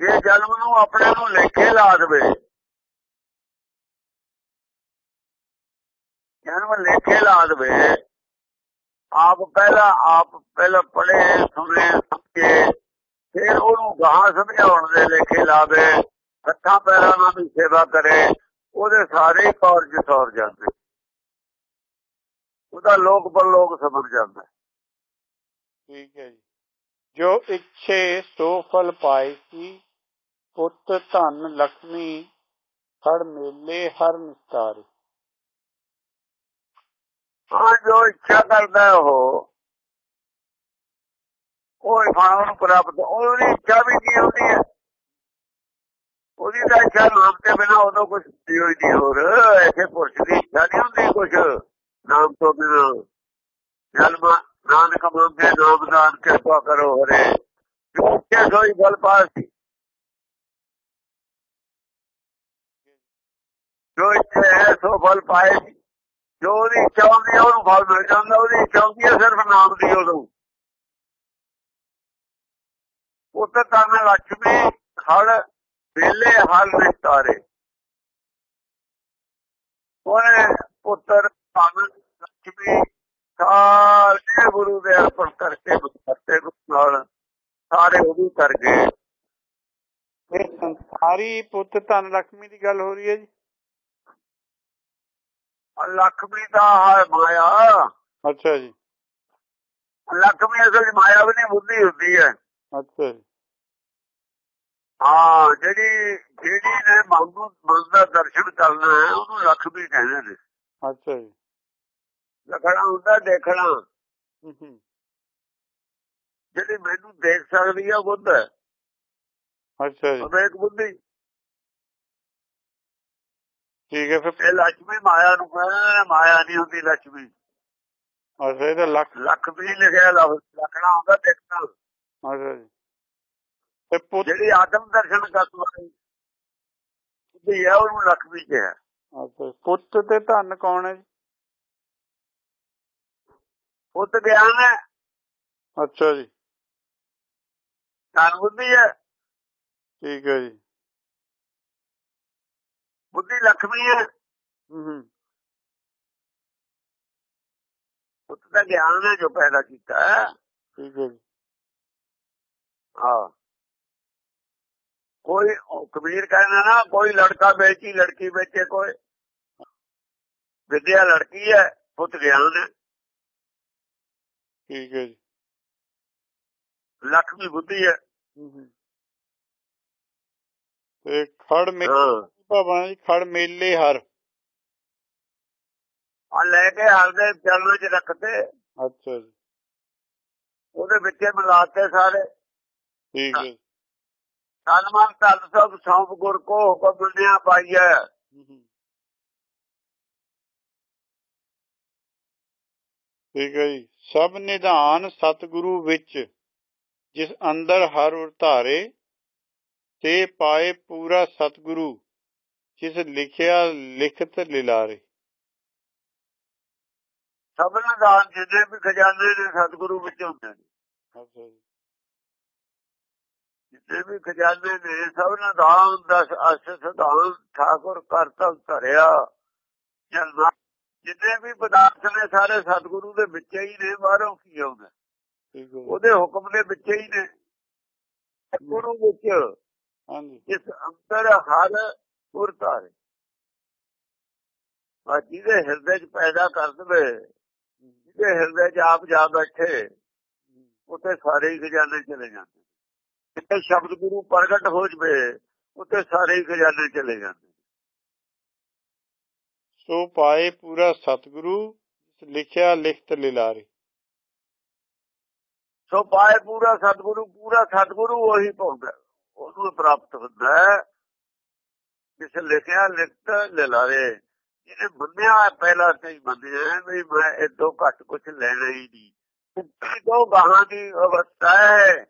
ਜੇ ਜਨਮ ਨੂੰ ਆਪਣੇ ਨੂੰ ਲੇਖੇ ਲਾ ਦੇਵੇ, ਜਨਮ ਲੇਖੇ ਲਾ ਦੇਵੇ, ਆਪ ਪਹਿਲਾਂ ਆਪ ਪਹਿਲਾਂ ਪੜੇ ਸੁਣੇ, ਸਮਝੇ, ਫਿਰ ਉਹਨੂੰ ਗਾਹਾਂ ਸਮਝਾਉਣ ਦੇ ਲੇਖੇ ਲਾਵੇ, ਹੱਥਾਂ ਪੈਰਾਂ ਨਾਲ ਵੀ ਸੇਵਾ ਕਰੇ, ਉਹਦੇ ਸਾਰੇ ਕਾਰਜ ਸੌਰ ਜਾਂਦੇ। ਉਹਦਾ ਲੋਕ ਪਰ ਲੋਕ ਸਮਝ ਜਾਂਦਾ। ਠੀਕ ਹੈ ਜੀ। ਜੋ ਇੱਛੇ ਸੋ ਫਲ ਪਾਏ ਸੀ, ਪੁੱਤ ਧਨ ਲక్ష్ਮੀ ਹਰ ਮੇਲੇ ਹਰ ਨਿਸਤਾਰੇ। ਹਾਂ ਜੋ ਇੱਛਾ ਕਰਦਾ ਹੈ ਉਹ ਉਹ ਫਲ ਨੂੰ ਪ੍ਰਾਪਤ, ਉਹਦੀ ਇੱਛਾ ਵੀ ਕੀ ਹੁੰਦੀ ਹੈ? ਉਹਦੀ ਤਾਂ ਇੱਛਾ ਨਾਮ ਤੇ ਬਿਨਾ ਉਦੋਂ ਕੁਝ ਹੋਈ ਦੀ ਹੋਰ। ਐਸੇ ਪੁਰਸ਼ ਦੀ ਇੱਛਾ ਨਹੀਂ ਹੁੰਦੀ ਕੁਝ ਨਾਮ ਤੋਂ ਬਿਨਾ। ਜਨਮ ਨਾਨਕ ਮੰਗੇ ਨਾਮ ਦਾਨ ਕਿਰਪਾ ਕਰੋ ਹਰੇ। ਜੋ ਸੋਈ ਗੱਲ ਪਾਸੀ ਜੋ ਇੱਥੇ ਸੋ ਫਲ ਪਾਏ ਜੋ ਉਹਦੀ ਚਾਹੁੰਦੀ ਉਹਨੂੰ ਫਲ ਮਿਲ ਜਾਂਦਾ, ਉਹਦੀ ਚਾਹੁੰਦੀ ਹੈ ਸਿਰਫ ਨਾਮ ਦੀ ਉਹਨੂੰ। ਉੱਤੇ ਕਰਨ ਲక్ష్ਮੀ ਹਲ, ਵੇਲੇ, ਹਲ ਨਿਸਤਾਰੇ ਉਹਨੇ ਪੁੱਤਰ ਧਨ ਲక్ష్ਮੀ ਸਾਰੇ ਗੁਰੂ ਦੇ ਅਰਪਣ ਕਰਕੇ ਬਸਤੇ ਗੁਰੂ ਨਾਲ ਸਾਰੇ ਉਹ ਕਰ ਗਏ। ਇਹ ਪੁੱਤ ਧਨ ਲక్ష్ਮੀ ਦੀ ਗੱਲ ਹੋ ਰਹੀ ਹੈ ਜੀ? ਲਖਮੀ ਦਾ ਹੈ ਮਾਇਆ। ਅੱਛਾ ਜੀ। ਲਖਮੀ ਅਸਲ ਮਾਇਆ ਵੀ ਨਹੀਂ ਬੁੱਧੀ ਹੁੰਦੀ ਹੈ। ਅੱਛਾ ਜੀ। ਹਾਂ ਜਿਹੜੀ ਜਿਹੜੀ ਨੇ ਮਨ ਦਾ ਦਰਸ਼ਨ ਕਰਨਾ ਹੈ ਉਹਨੂੰ ਲਖਮੀ ਕਹਿੰਦੇ ਨੇ। ਅੱਛਾ ਜੀ। ਲਖਣਾ ਹੁੰਦਾ ਦੇਖਣਾ। ਜਿਹੜੀ ਮੈਨੂੰ ਦੇਖ ਸਕਦੀ ਆ ਬੁੱਧ ਅੱਛਾ ਜੀ। ਅਵੇਕ ਬੁੱਧੀ। ਠੀਕ ਹੈ ਫਿਰ ਲక్ష్ਮੀ ਮਾਇਆ ਨੂੰ ਕਹਿੰਦੇ ਮਾਇਆ ਨਹੀਂ ਹੁੰਦੀ ਲక్ష్ਮੀ ਅੱਛਾ ਇਹਦਾ ਲੱਖ ਲੱਖ ਵੀ ਲਿਖਿਆ ਲਫ਼ਜ਼ ਲੱਖਣਾ ਹੁੰਦਾ ਦੇਖਣਾ। ਅੱਛਾ ਜੀ। ਤੇ ਪੁੱਤ ਜਿਹੜੀ ਆਦਮ ਦਰਸ਼ਨ ਕਰਦਾ ਦੀ ਆ ਉਹਨੂੰ ਲక్ష్ਮੀ ਕਿਹਾ। ਅੱਛਾ ਪੁੱਤ ਤੇ ਧੰਨ ਕੌਣ ਹੈ ਜੀ? ਪੁੱਤ ਗਿਆਨ ਹੈ ਅੱਛਾ ਜੀ। ਧਨ ਬੁੱਧੀ ਹੈ। ਠੀਕ ਹੈ ਜੀ। ਬੁੱਧੀ ਲక్ష్ਮੀ ਹੈ। ਹੂੰ ਹੂੰ। ਪੁੱਤ ਦਾ ਗਿਆਨ ਹੈ ਜੋ ਪੈਦਾ ਕੀਤਾ ਹੈ। ਠੀਕ ਹੈ ਜੀ। ਹਾਂ ਕੋਈ ਕਬੀਰ ਕਹਿੰਦਾ ਨਾ ਕੋਈ ਲੜਕਾ ਵੇਚੀ ਲੜਕੀ ਵੇਚੇ ਕੋਈ। ਵਿਦਿਆ ਲੜਕੀ ਹੈ ਪੁੱਤ ਗਿਆਨ ਹੈ ਠੀਕ ਹੈ ਜੀ ਲక్ష్ਮੀ ਬੁੱਧੀ ਹੈ ਤੇ ਖੜ ਮੇ ਹਾਂ ਭਾਵਨਾ ਜੀ ਖੜ ਮੇਲੇ ਹਰ ਆ ਲੈ ਕੇ ਹਰ ਦੇ ਚਰਨਾਂ 'ਚ ਰੱਖਤੇ ਅੱਛਾ ਜੀ ਉਹਦੇ ਵਿੱਚ ਮਿਲਾਤੇ ਸਾਰੇ ਠੀਕ ਹੈ। ਸਨਮਾਨ ਧਨ ਸਭ ਸੌਂਪ ਗੁਰ ਕੋ ਹੁਕਮ ਮੰਨਿਆ ਪਾਈਐ ਠੀਕ ਹੈ ਜੀ। ਸਭ ਨਿਧਾਨ ਸਤਿਗੁਰੂ ਵਿੱਚ ਜਿਸ ਅੰਦਰ ਹਰ ਉਰਤਾਰੇ ਤੇ ਪਾਏ ਪੂਰਾ ਸਤਿਗੁਰੂ ਜਿਸ ਲਿਖਿਆ ਲਿਖਤ ਲਿਲਾਰੇ। ਸਭਨਾਂ ਦਾਨ ਜਿੰਨੇ ਵੀ ਖਜ਼ਾਨੇ ਨੇ ਸਤਿਗੁਰੂ ਵਿੱਚ ਹੁੰਦੇ ਨੇ। ਅੱਛਾ ਜੀ। ਜਿੰਨੇ ਵੀ ਖਜ਼ਾਨੇ ਨੇ ਸਭਨਾਂ ਦਾਨ ਦਾ ਅਸ ਸਦਾਨ ਠਾਕੁਰ ਕਰਤਾ ਧਰਿਆ ਜਨਮ ਜਿੰਨੇ ਵੀ ਪਦਾਰਥ ਨੇ ਸਾਰੇ ਸਤਿਗੁਰੂ ਦੇ ਵਿੱਚ ਹੀ ਨੇ ਬਾਹਰੋਂ ਕੀ ਆਉਂਦਾ। ਉਹਦੇ ਹੁਕਮ ਦੇ ਵਿੱਚ ਹੀ ਨੇ। ਗੁਰੂ ਵਿੱਚ ਹਾਂਜੀ। ਇਸ ਅੰਦਰ ਹਰ ਗੁਰਤਾਰੇ ਆ ਜਿਹਦੇ ਹਿਰਦੇ 'ਚ ਪੈਦਾ ਕਰ ਦਵੇ ਜਿਹਦੇ ਹਿਰਦੇ 'ਚ ਆਪ ਜਾ ਬੈਠੇ ਉੱਥੇ ਸਾਰੇ ਹੀ ਖਜ਼ਾਨੇ ਚਲੇ ਜਾਂਦੇ ਜਿੱਥੇ ਸ਼ਬਦ ਗੁਰੂ ਪ੍ਰਗਟ ਹੋ ਜਵੇ ਉੱਥੇ ਸਾਰੇ ਹੀ ਖਜ਼ਾਨੇ ਚਲੇ ਜਾਂਦੇ ਸੋ ਪਾਏ ਪੂਰਾ ਸਤਿਗੁਰੂ ਲਿਖਿਆ ਲਿਖਤ ਲਿਲਾਰੇ। ਸੋ ਪਾਏ ਪੂਰਾ ਸਤਿਗੁਰੂ ਪੂਰਾ ਸਤਿਗੁਰੂ ਉਹੀ ਪਾਉਂਦਾ ਉਹਨੂੰ ਪ੍ਰਾਪਤ ਹੁੰਦਾ ਹੈ। ਜਿਸ ਲਿਖਿਆ ਲਿਖਤ ਲਿਲਾਰੇ। ਜਿਹਨੇ ਮੰਨਿਆ ਪਹਿਲਾਂ ਤੇ ਹੀ ਵੀ ਮੈਂ ਇਹ ਤੋਂ ਘੱਟ ਕੁਝ ਲੈਣਾ ਹੀ ਨਹੀਂ। ਮੁਕਤੀ ਤੋਂ ਗਾਹਾਂ ਦੀ ਅਵਸਥਾ ਹੈ।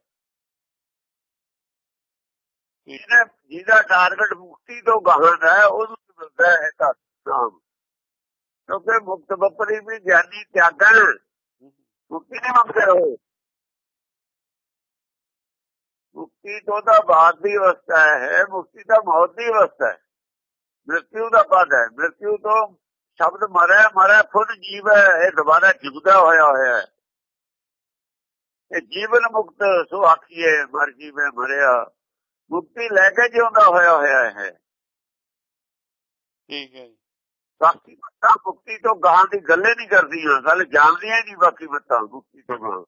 ਜਿਹਦਾ ਟਾਰਗੇਟ ਮੁਕਤੀ ਤੋਂ ਗਾਹਾਂ ਦਾ ਹੈ, ਉਹਨੂੰ ਮਿਲਦਾ ਹੈ ਤਾਂ ਨਾਮ। ਕਿਉਂਕਿ ਮੁਕਤ ਬਪਰੀ ਵੀ ਗਿਆਨੀ ਤਿਆਗਣ। ਮੁਕਤੀ ਨਹੀਂ ਮੰਗਦੇ ਹੋਏ ਮੁਕਤੀ ਤੋਂ ਤਾਂ ਬਾਅਦ ਦੀ ਅਵਸਥਾ ਹੈ। ਮੁਕਤੀ ਤਾਂ ਮੌਤ ਦੀ ਅਵਸਥਾ ਹੈ। ਮ੍ਰਿਤਿਉ ਦਾ ਬਾਅਦ ਹੈ। ਮ੍ਰਿਤਿਉ ਤੋਂ ਸ਼ਬਦ ਮਰਿਆ ਮਰਿਆ ਖੁਦ ਜੀਵ ਹੈ ਇਹ ਦੁਬਾਰਾ ਜਿਉਂਦਾ ਹੋਇਆ ਹੋਇਆ ਹੈ। ਇਹ ਜੀਵਨ ਮੁਕਤ, ਸੋ ਆਖੀਏ ਮਰ ਜੀਵੇ, ਮਰਿਆ। ਮੁਕਤੀ ਲੈ ਕੇ ਜਿਉਂਦਾ ਹੋਇਆ ਹੋਇਆ ਹੈ। ਠੀਕ ਹੈ ਬਾਕੀ ਮੱਤਾਂ ਮੁਕਤੀ ਤੋਂ ਗਾਂ ਦੀ ਗੱਲੇ ਨਹੀਂ ਕਰਦੀਆਂ ਗੱਲ ਜਾਣਦੀਆਂ ਨਹੀਂ ਬਾਕੀ ਮੱਤਾਂ ਮੁਕਤੀ ਤੋਂ ਗਾਂ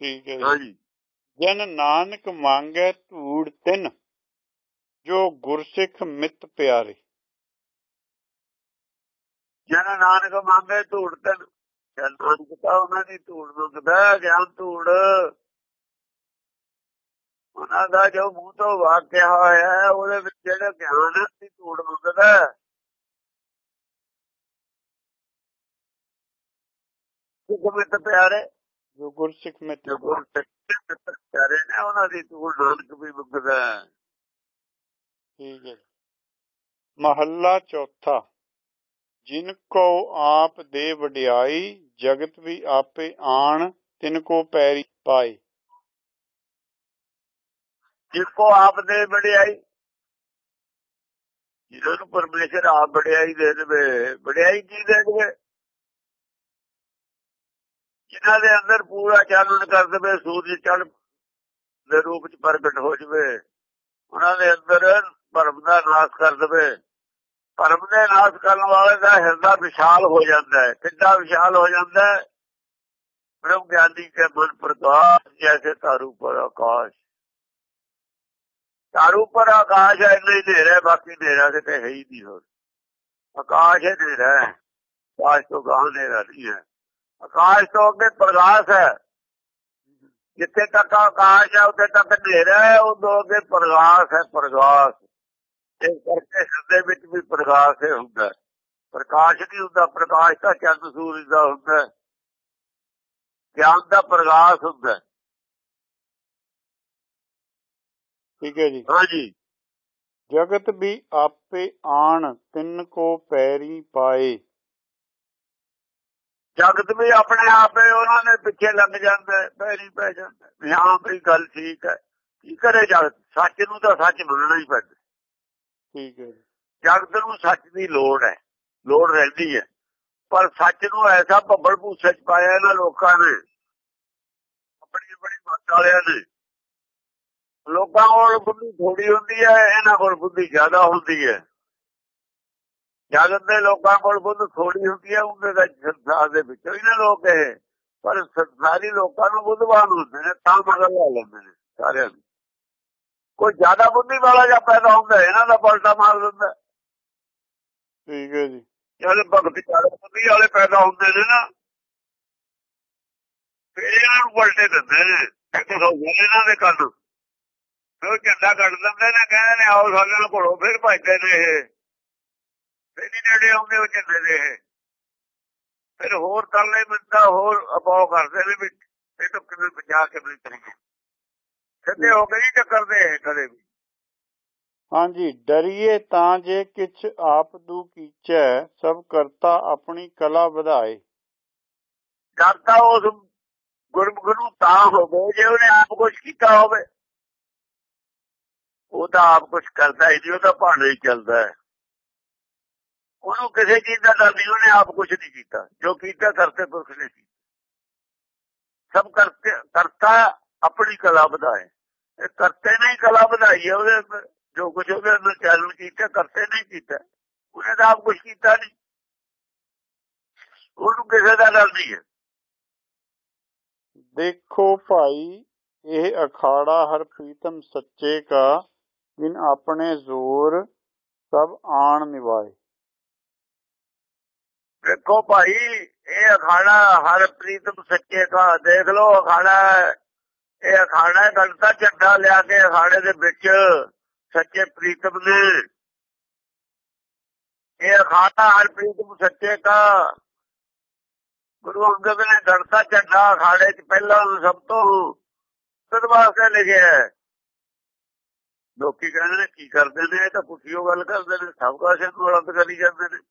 ਠੀਕ ਹੈ ਜੀ। ਹਾਂਜੀ। ਜਨ ਨਾਨਕ ਮੰਗੈ ਧੂੜ ਤਿਨ ਜੋ ਗੁਰਸਿੱਖ ਮਿੱਤ ਪਿਆਰੇ। ਜਨ ਨਾਨਕ ਮੰਗੇ ਧੂੜ ਤਨ। ਜਨ ਨਾਨਕ ਤਾਂ ਉਹਨਾਂ ਦੀ ਧੂੜ ਮੰਗਦਾ ਗਿਆਨ ਧੂੜ। ਉਹਨਾਂ ਦਾ ਜੋ ਮੂੰਹ ਤੋਂ ਵਾਕਿਆ ਹੋਇਆ ਹੈ ਉਹਦੇ ਵਿੱਚ ਜਿਹੜਾ ਗਿਆਨ ਦੀ ਧੂੜ ਮੰਗਦਾ ਹੈ। ਸਿੱਖ ਮਿੱਤ ਪਿਆਰੇ ਜੋ ਗੁਰਸਿੱਖ ਮਿੱਤ ਜੋ ਗੁਰ ਸਿੱਖ ਪਿਆਰੇ ਨੇ ਉਹਨਾਂ ਦੀ ਧੂੜ ਨਾਨਕ ਵੀ ਮੰਗਦਾ ਹੈ। ਠੀਕ ਹੈ ਮਹੱਲਾ ਚੌਥਾ ਜਿਨ ਕੋ ਆਪ ਦੇ ਵਡਿਆਈ ਜਗਤ ਵੀ ਆਪੇ ਆਣ ਤਿਨ ਕੋ ਪੈਰੀ ਪਾਏ ਜਿਸਕੋ ਆਪ ਦੇ ਵਡਿਆਈ ਜਿਹਨਾਂ ਨੂੰ ਪਰਮੇਸ਼ਰ ਆਪ ਵਡਿਆਈ ਦੇ ਦੇਵੇ, ਵਡਿਆਈ ਕੀ ਦੇ ਦੇਵੇ? ਜਿਨ੍ਹਾਂ ਦੇ ਅੰਦਰ ਪੂਰਾ ਚਾਨਣ ਕਰ ਦੇਵੇ, ਸੂਰਜ ਚੜ ਦੇ ਰੂਪ ਚ ਪ੍ਰਗਟ ਹੋ ਜਵੇ, ਉਹਨਾਂ ਦੇ ਅੰਦਰ ਭਰਮ ਦਾ ਨਾਸ਼ ਕਰ ਦੇਵੇ। ਭਰਮ ਦੇ ਨਾਸ਼ ਕਰਨ ਵਾਲੇ ਦਾ ਹਿਰਦਾ ਵਿਸ਼ਾਲ ਹੋ ਜਾਂਦਾ ਹੈ। ਕਿੰਨਾ ਵਿਸ਼ਾਲ ਹੋ ਜਾਂਦਾ ਹੈ? ਬ੍ਰਹਮ ਗਿਆਨੀ ਕੇ ਮਨ ਪ੍ਰਕਾਸ਼, ਜੈਸੇ ਤਾਰੂ ਪਰ ਆਕਾਸ਼। ਤਾਰੂ ਪਰ ਆਕਾਸ਼ ਹੈ ਨਹੀਂ ਹਨੇਰਾ ਬਾਕੀ ਹਨੇਰਾ ਕਿਤੇ ਹੈ ਹੀ ਨਹੀਂ ਹੋਰ। ਆਕਾਸ਼ ਹੈ, ਹਨੇਰਾ ਆਕਾਸ਼ ਤੋਂ ਗਾਹ ਹਨੇਰਾ ਨਹੀਂ ਹੈ। ਆਕਾਸ਼ ਤੋਂ ਅੱਗੇ ਪ੍ਰਕਾਸ਼ ਹੈ। ਜਿੱਥੇ ਤੱਕ ਆਕਾਸ਼ ਹੈ, ਉੱਥੇ ਤੱਕ ਹਨੇਰਾ ਹੈ, ਉਦੋਂ ਅੱਗੇ ਪ੍ਰਕਾਸ਼ ਹੈ, ਪ੍ਰਕਾਸ਼। ਇਸ ਕਰਕੇ ਹਿਰਦੇ ਵਿੱਚ ਵੀ ਪ੍ਰਕਾਸ਼ ਹੈ ਹੁੰਦਾ ਪ੍ਰਕਾਸ਼ ਨਹੀਂ ਹੁੰਦਾ, ਪ੍ਰਕਾਸ਼ ਤਾਂ ਚੰਦ, ਸੂਰਜ ਦਾ ਹੁੰਦਾ ਗਿਆਨ ਦਾ ਪ੍ਰਕਾਸ਼ ਹੁੰਦਾ ਠੀਕ ਹੈ ਜੀ। ਹਾਂਜੀ। ਜਗਤ ਵੀ ਆਪੇ ਆਣ ਤਿਨ ਕੋ ਪੈਰੀ ਪਾਏ। ਜਗਤ ਵੀ ਆਪਣੇ ਆਪੇ ਉਹਨਾਂ ਨੇ ਪਿੱਛੇ ਲੱਗ ਜਾਂਦਾ ਪੈਰੀ ਪੈ ਜਾਂਦਾ ਹੈ। ਵੀ ਗੱਲ ਠੀਕ ਹੈ। ਕੀ ਕਰੇ ਜਗਤ? ਸੱਚ ਨੂੰ ਤਾਂ ਸੱਚ ਮੰਨਣਾ ਹੀ ਪੈਂਦਾ। ਠੀਕ ਹੈ ਜੀ। ਜਗਤ ਨੂੰ ਸੱਚ ਦੀ ਲੋੜ ਹੈ। ਲੋੜ ਰਹਿੰਦੀ ਹੈ। ਪਰ ਸੱਚ ਨੂੰ ਐਸਾ ਭੱਬਲ ਭੂਸੇ ਚ ਪਾਇਆ ਇਹਨਾਂ ਲੋਕਾਂ ਨੇ। ਆਪਣੀ ਆਪਣੀ ਮੱਤ ਵਾਲਿਆਂ ਨੇ। ਲੋਕਾਂ ਕੋਲ ਬੁੱਧੀ ਥੋੜੀ ਹੁੰਦੀ ਹੈ ਇਹਨਾਂ ਕੋਲ ਬੁੱਧੀ ਜ਼ਿਆਦਾ ਹੁੰਦੀ ਹੈ। ਜਗਤ ਦੇ ਲੋਕਾਂ ਕੋਲ ਬੁੱਧ ਥੋੜੀ ਹੁੰਦੀ ਹੈ ਉਹਦੇ ਦਾ ਸੰਸਾਰ ਦੇ ਵਿੱਚੋਂ ਇਹਨਾਂ ਲੋਕ ਇਹ। ਪਰ ਸੰਸਾਰੀ ਲੋਕਾਂ ਨੂੰ ਬੁੱਧਵਾਨ ਹੁੰਦੇ ਨੇ ਤਾਂ ਮਗਰ ਲੈ ਲੈਂਦੇ ਨੇ ਸਾਰਿਆਂ ਨੂੰ। ਕੋਈ ਜ਼ਿਆਦਾ ਬੁੱਧੀ ਵਾਲਾ ਜਾਂ ਪੈਦਾ ਹੁੰਦਾ ਇਹਨਾਂ ਦਾ ਪਲਟਾ ਮਾਰ ਦਿੰਦਾ। ਠੀਕ ਹੈ ਜੀ। ਜਦ ਭਗਤੀ ਵਾਲੇ ਬੁੱਧੀ ਵਾਲੇ ਪੈਦਾ ਹੁੰਦੇ ਨੇ ਨਾ। ਫਿਰ ਇਹਨਾਂ ਨੂੰ ਪਲਟੇ ਦਿੰਦੇ ਨੇ। ਇੱਕ ਹੋ ਗਏ ਇਹਨਾਂ ਦੇ ਕੰਨ। ਫਿਰ ਝੰਡਾ ਕੱਢ ਦਿੰਦੇ ਨੇ ਕਹਿੰਦੇ ਨੇ ਆਓ ਸਾਡੇ ਨਾਲ ਘੋੜੋ ਫਿਰ ਭੱਜਦੇ ਨੇ ਇਹ। ਫਿਰ ਨਹੀਂ ਨੇੜੇ ਆਉਂਦੇ ਉਹ ਝੰਡੇ ਦੇ ਇਹ। ਫਿਰ ਹੋਰ ਤਰਲੇ ਮਿੰਤਾ ਹੋਰ ਅਪਾਉ ਕਰਦੇ ਨੇ ਵੀ ਇਹ ਤਾਂ ਕਿਵੇਂ ਬਚਾ ਕੇ ਵੀ ਕਰੀਏ ਸਿੱਧੇ ਹੋ ਕੇ ਨਹੀਂ ਟੱਕਰਦੇ ਕਦੇ ਵੀ। ਹਾਂਜੀ ਡਰੀਏ ਤਾਂ ਜੇ ਕਿਛ ਆਪ ਦੂ ਕੀਚੈ ਸਭ ਕਰਤਾ ਆਪਣੀ ਕਲਾ ਵਧਾਏ। ਡਰਦਾ ਉਸ ਗੁਰਮੁਖ ਨੂੰ ਤਾਂ ਹੋਵੇ ਜੇ ਉਹਨੇ ਆਪ ਕੁਝ ਕੀਤਾ ਹੋਵੇ। ਉਹ ਤਾਂ ਆਪ ਕੁਝ ਕਰਦਾ ਹੀ ਨਹੀਂ, ਉਹ ਤਾਂ ਭਾਣੇ ਹੀ ਚੱਲਦਾ ਹੈ। ਉਹਨੂੰ ਕਿਸੇ ਚੀਜ਼ ਦਾ ਡਰ ਨਹੀਂ, ਉਹਨੇ ਆਪ ਕੁਝ ਨਹੀਂ ਕੀਤਾ, ਜੋ ਕੀਤਾ ਕਰਤੇ ਪੁਰਖ ਨੇ ਕੀਤਾ। ਸਭ ਕਰਤੇ, ਕਰਤਾ ਆਪਣੀ ਕਲਾ ਵਧਾਏ। ਇਹ ਕਰਤੇ ਨੇ ਹੀ ਕਲਾ ਵਧਾਈ ਹੈ, ਉਹਦੇ ਜੋ ਕੁਝ ਉਹਦੇ ਅੰਦਰ ਚਾਲੂ ਕੀਤਾ, ਕਰਤੇ ਨਹੀਂ ਕੀਤਾ। ਉਹਨੇ ਤਾਂ ਆਪ ਕੁਝ ਕੀਤਾ ਨਹੀਂ। ਉਹਨੂੰ ਕਿਸੇ ਦਾ ਡਰ ਨਹੀਂ ਹੈ। ਦੇਖੋ ਭਾਈ, ਇਹ ਅਖਾੜਾ ਹਰ ਪ੍ਰੀਤਮ ਸੱਚੇ ਕਾ ਜਿਨ ਆਪਣੇ ਜ਼ੋਰ ਸਭ ਆਣ ਨਿਵਾਏ। ਦੇਖੋ ਭਾਈ, ਇਹ ਅਖਾੜਾ ਹਰ ਪ੍ਰੀਤਮ ਸੱਚੇ ਕਾ ਦੇਖ ਲਓ, ਅਖਾੜਾ ਇਹ ਅਖਾੜਾ ਗਲਤਾ ਝੰਡਾ ਲਿਆ ਕੇ ਅਖਾੜੇ ਦੇ ਵਿੱਚ ਸੱਚੇ ਪ੍ਰੀਤਮ ਨੇ। ਇਹ ਅਖਾੜਾ ਹਰ ਪ੍ਰੀਤਮ ਸੱਚੇ ਕਾ ਗੁਰੂ ਅੰਗਦ ਨੇ ਦੜਤਾ ਝੰਡਾ ਅਖਾੜੇ 'ਚ ਪਹਿਲਾਂ ਸਭ ਤੋਂ ਸਦ ਵਾਸਤੇ ਲਿਖਿਆ ਲੋਕੀ ਕਹਿੰਦੇ ਨੇ ਕੀ ਕਰਦੇ ਨੇ? ਇਹ ਤਾਂ ਪੁੱਠੀਓ ਗੱਲ ਕਰਦੇ ਨੇ ਸਭ ਕਾਸੇ ਨੂੰ ਉਲੰਘ ਕਰੀ ਜਾਂਦੇ ਨੇ।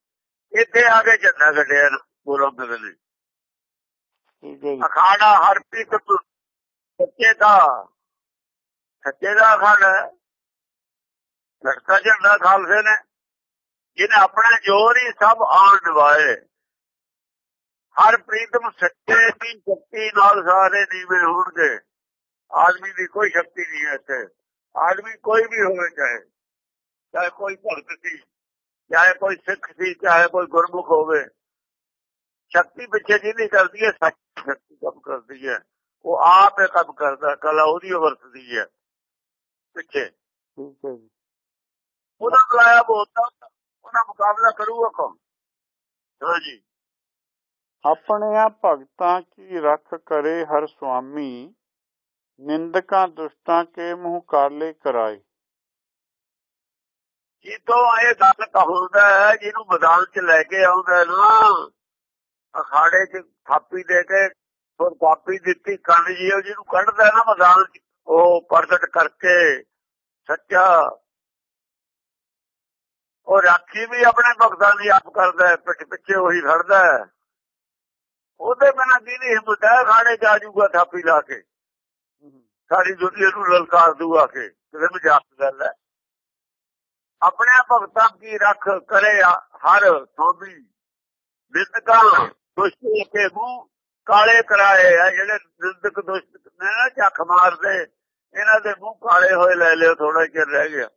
ਇੱਥੇ ਆ ਕੇ ਝੰਡਾ ਗੁਰੂ ਅੰਗਦ ਨੇ। ਅਖਾੜਾ ਹਰ ਪ੍ਰੀਤਮ ਸੱਚੇ ਦਾ। ਸੱਚੇ ਦਾ ਅਖਾੜਾ ਲੜਕਾ ਝੰਡਾ ਖਾਲਸੇ ਨੇ। ਜਿਹਨੇ ਆਪਣਾ ਜੋਰ ਹੀ ਸਭ ਆਣ ਨਿਵਾਏ ਹਰ ਪ੍ਰੀਤਮ ਸੱਚੇ ਦੀ ਸ਼ਕਤੀ ਨਾਲ ਸਾਰੇ ਨੀਵੇਂ ਹੋਣਗੇ। ਆਦਮੀ ਦੀ ਕੋਈ ਸ਼ਕਤੀ ਨਹੀਂ ਹੈ ਇੱਥੇ। ਆਦਮੀ ਕੋਈ ਵੀ ਹੋਵੇ ਚਾਹੇ ਚਾਹੇ ਕੋਈ ਭਗਤ ਸੀ ਚਾਹੇ ਕੋਈ ਸਿੱਖ ਸੀ ਚਾਹੇ ਕੋਈ ਗੁਰਮੁਖ ਹੋਵੇ ਸ਼ਕਤੀ ਪਿੱਛੇ ਜਿਹਦੀ ਕਰਦੀ ਹੈ ਸੱਚ ਸ਼ਕਤੀ ਕੰਮ ਕਰਦੀ ਹੈ। ਉਹ ਆਪ ਹੀ ਕੰਮ ਕਰਦਾ ਕਲਾ ਉਹਦੀ ਵਰਤਦੀ ਹੈ ਪਿੱਛੇ। ਠੀਕ ਹੈ ਜੀ। ਉਹਦਾ ਬੁਲਾਇਆ ਬੋਲਦਾ ਉਹਦਾ ਮੁਕਾਬਲਾ ਕਰੂਗਾ ਕੌਣ? ਹਾਂਜੀ ਆਪਣਿਆਂ ਭਗਤਾਂ ਕੀ ਰੱਖ ਕਰੇ ਹਰ ਸੁਆਮੀ? ਨਿੰਦਕਾਂ ਦੁਸ਼ਟਾਂ ਕੇ ਮੂੰਹ ਕਾਲੇ ਕਰਾਏ ਜਿੱਦੋਂ ਇਹ ਗੱਲ ਕਹੂੰਦਾ ਜਿਹਨੂੰ ਮੈਦਾਨ 'ਚ ਲੈ ਕੇ ਆਉਂਦਾ ਨਾ, ਅਖਾੜੇ 'ਚ ਥਾਪੀ ਦੇ ਕੇ ਫਿਰ ਕਾਪੀ ਦਿੱਤੀ, ਕੰਨ ਜੀ ਜਿਹਨੂੰ ਕੱਢਦਾ ਨਾ ਮੈਦਾਨ 'ਚ, ਉਹ ਪ੍ਰਗਟ ਕਰਕੇ ਸੱਚਾ ਉਹ ਰਾਖੀ ਵੀ ਆਪਣੇ ਭਗਤਾਂ ਦੀ ਆਪ ਕਰਦਾ ਪਿੱਛ ਪਿੱਛੇ ਪਿੱਛੇ ਉਹੀ ਖੜਦਾ ਹੈ। ਉਹਦੇ ਬਿਨਾਂ ਕੀ ਨਹੀਂ ਹਿੰਮਤ ਹੈ, ਅਖਾੜੇ 'ਚ ਆ ਜਾਊਗਾ ਥਾਪੀ ਲਾ ਕੇ। ਸਾਰੀ ਦੁਨੀਆ ਨੂੰ ਲਲਕਾਰ ਦੂ ਆ ਕੇ ਕਿਤੇ ਮਜ਼ਾਕ ਗੱਲ ਹੈ ਆਪਣੇ ਭਗਤਾਂ ਕੀ ਰੱਖ ਕਰੇ ਹਰ ਸੋਭੀ। ਨਿੰਦਕਾਂ ਦੁਸ਼ਟ ਕੇ ਮੂੰਹ ਕਾਲੇ ਕਰਾਏ ਆ ਜਿਹੜੇ ਨਿੰਦਕ ਦੁਸ਼ਟ ਨੇ ਨਾ ਝੱਖ ਮਾਰਦੇ ਇਹਨਾਂ ਦੇ ਮੂੰਹ ਕਾਲੇ ਹੋਏ ਲੈ ਲਿਓ ਥੋੜਾ ਚਿਰ ਰਹਿ ਗਿਆ।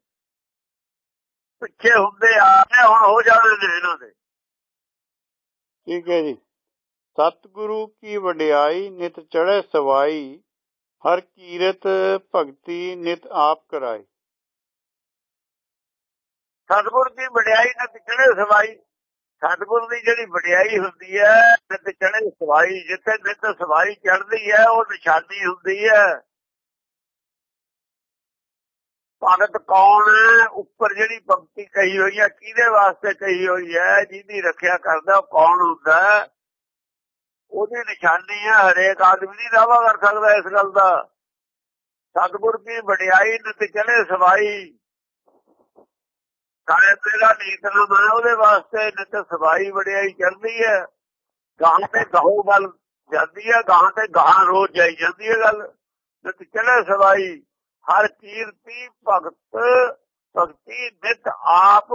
ਪਿੱਛੇ ਹੁੰਦੇ ਆ ਨੇ ਹੁਣ ਹੋ ਜਾਣੇ ਨੇ ਇਹਨਾਂ ਦੇ। ਠੀਕ ਹੈ ਜੀ। ਸਤਿਗੁਰੂ ਕੀ ਵਡਿਆਈ ਨਿਤ ਚੜ੍ਹੇ ਸਵਾਈ ਹਰ ਕੀਰਤ ਭਗਤੀ ਨਿਤ ਆਪ ਕਰਾਏ। ਸਤਿਗੁਰ ਦੀ ਵਡਿਆਈ ਨਿਤ ਚੜੇ ਸਵਾਈ। ਸਤਿਗੁਰ ਦੀ ਜਿਹੜੀ ਵਡਿਆਈ ਹੁੰਦੀ ਹੈ, ਨਿਤ ਚੜੇ ਸਵਾਈ। ਜਿੱਥੇ ਨਿਤ ਸਵਾਈ ਚੜਦੀ ਹੈ, ਉਹ ਨਿਸ਼ਾਨੀ ਹੁੰਦੀ ਹੈ। ਭਗਤ ਕੌਣ ਹੈ? ਉੱਪਰ ਜਿਹੜੀ ਪੰਕਤੀ ਕਹੀ ਹੋਈ ਹੈ, ਕਿਹਦੇ ਵਾਸਤੇ ਕਹੀ ਹੋਈ ਹੈ? ਜਿਹਦੀ ਰੱਖਿਆ ਕਰਦਾ ਉਹ ਕੌਣ ਹੁੰਦਾ ਉਹਦੀ ਨਿਸ਼ਾਨੀ ਹੈ ਹਰੇਕ ਆਦਮੀ ਨਹੀਂ ਦਾਵਾ ਕਰ ਸਕਦਾ ਇਸ ਗੱਲ ਦਾ। ਸਤਿਗੁਰ ਦੀ ਵਡਿਆਈ ਨਿਤ ਚਲੇ ਸਵਾਈ। ਸਾਰੇ ਤੇਰਾ ਨੀਤ ਨਾਮ ਉਹਦੇ ਵਾਸਤੇ ਨਿਤ ਸਵਾਈ ਵਡਿਆਈ ਚੱਲਦੀ ਹੈ ਗਾਂ ਤੇ ਗਹੋ ਗੱਲ ਜਾਂਦੀ ਹੈ ਗਾਂ ਤੇ ਗਾਂ ਰੋਜ਼ ਜਾਈ ਜਾਂਦੀ ਹੈ ਗੱਲ। ਨਿਤ ਚਲੇ ਸਵਾਈ। ਹਰ ਕੀਰਤੀ ਭਗਤ, ਭਗਤੀ ਨਿਤ ਆਪ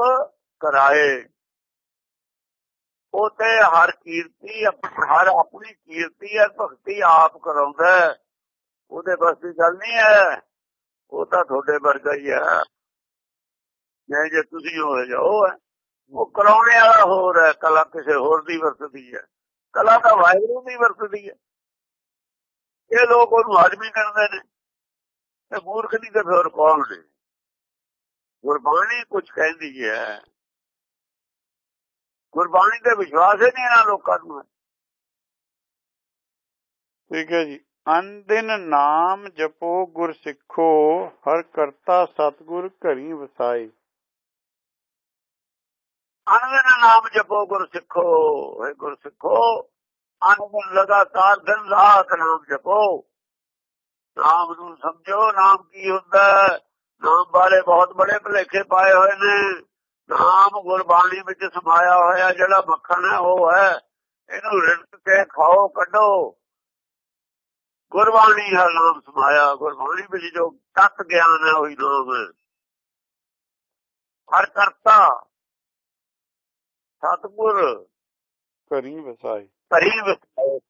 ਕਰਾਏ। ਉਹ ਤੇ ਹਰ ਕੀਰਤੀ, ਹਰ ਆਪਣੀ ਕੀਰਤੀ ਹੈ, ਭਗਤੀ ਆਪ ਕਰਾਉਂਦਾ ਉਹਦੇ ਬਸ ਦੀ ਗੱਲ ਨਹੀਂ ਹੈ। ਉਹ ਤਾਂ ਤੁਹਾਡੇ ਵਰਗਾ ਹੀ ਹੈ। ਜੇ ਜੇ ਤੁਸੀਂ ਹੋ ਜਾਓ ਉਹ ਕਰਾਉਣੇ ਵਾਲਾ ਹੋਰ ਹੈ, ਕਲਾ ਕਿਸੇ ਹੋਰ ਦੀ ਵਰਤਦੀ ਹੈ। ਕਲਾ ਤਾਂ ਵਾਹਿਗੁਰੂ ਦੀ ਵਰਤਦੀ ਹੈ। ਇਹ ਲੋਕ ਉਹਨੂੰ ਆਦਮੀ ਕਹਿੰਦੇ ਨੇ। ਤੇ ਮੂਰਖ ਦੀ ਤਾਂ ਫਿਰ ਕੌਣ ਨੇ? ਗੁਰਬਾਣੀ ਕੁਝ ਕਹਿੰਦੀ ਹੈ। ਗੁਰਬਾਣੀ ਤੇ ਵਿਸ਼ਵਾਸ ਹੀ ਨਹੀਂ ਇਹਨਾਂ ਲੋਕਾਂ ਨੂੰ। ਠੀਕ ਹੈ ਜੀ। ਅਨਦਿਨ ਨਾਮ ਜਪੋ ਗੁਰ ਸਿੱਖੋ ਹਰ ਕਰਤਾ ਸਤਗੁਰ ਘਰੀ ਵਸਾਈ ਅਨੰਦ ਨਾਮ ਜਪੋ ਗੁਰ ਸਿੱਖੋ ਹੈ ਗੁਰ ਸਿੱਖੋ ਅਨੰਦ ਲਗਾਤਾਰ ਦਿਨ ਰਾਤ ਨਾਮ ਜਪੋ। ਨਾਮ ਨੂੰ ਸਮਝੋ ਨਾਮ ਕੀ ਹੁੰਦਾ ਨਾਮ ਬਾਰੇ ਬਹੁਤ ਬੜੇ ਭਲੇਖੇ ਪਾਏ ਹੋਏ ਨੇ। ਨਾਮ ਗੁਰਬਾਣੀ ਵਿੱਚ ਸਮਾਇਆ ਹੋਇਆ ਜਿਹੜਾ ਮੱਖਣ ਹੈ ਉਹ ਹੈ। ਇਹਨੂੰ ਰਿੜਕ ਕੇ ਖਾਓ ਕੱਢੋ। ਗੁਰਬਾਣੀ ਹੈ ਨਾਮ ਸਮਾਇਆ। ਗੁਰਬਾਣੀ ਵਿੱਚ ਜੋ ਤਤ ਗਿਆਨ ਹੈ ਉਹੀ ਨਾਮ ਹੈ। ਹਰ ਕਰਤਾ। ਸਤਗੁਰ। ਘਰੀ ਵਸਾਈ। ਭਰੀ ਵਸਾਏ।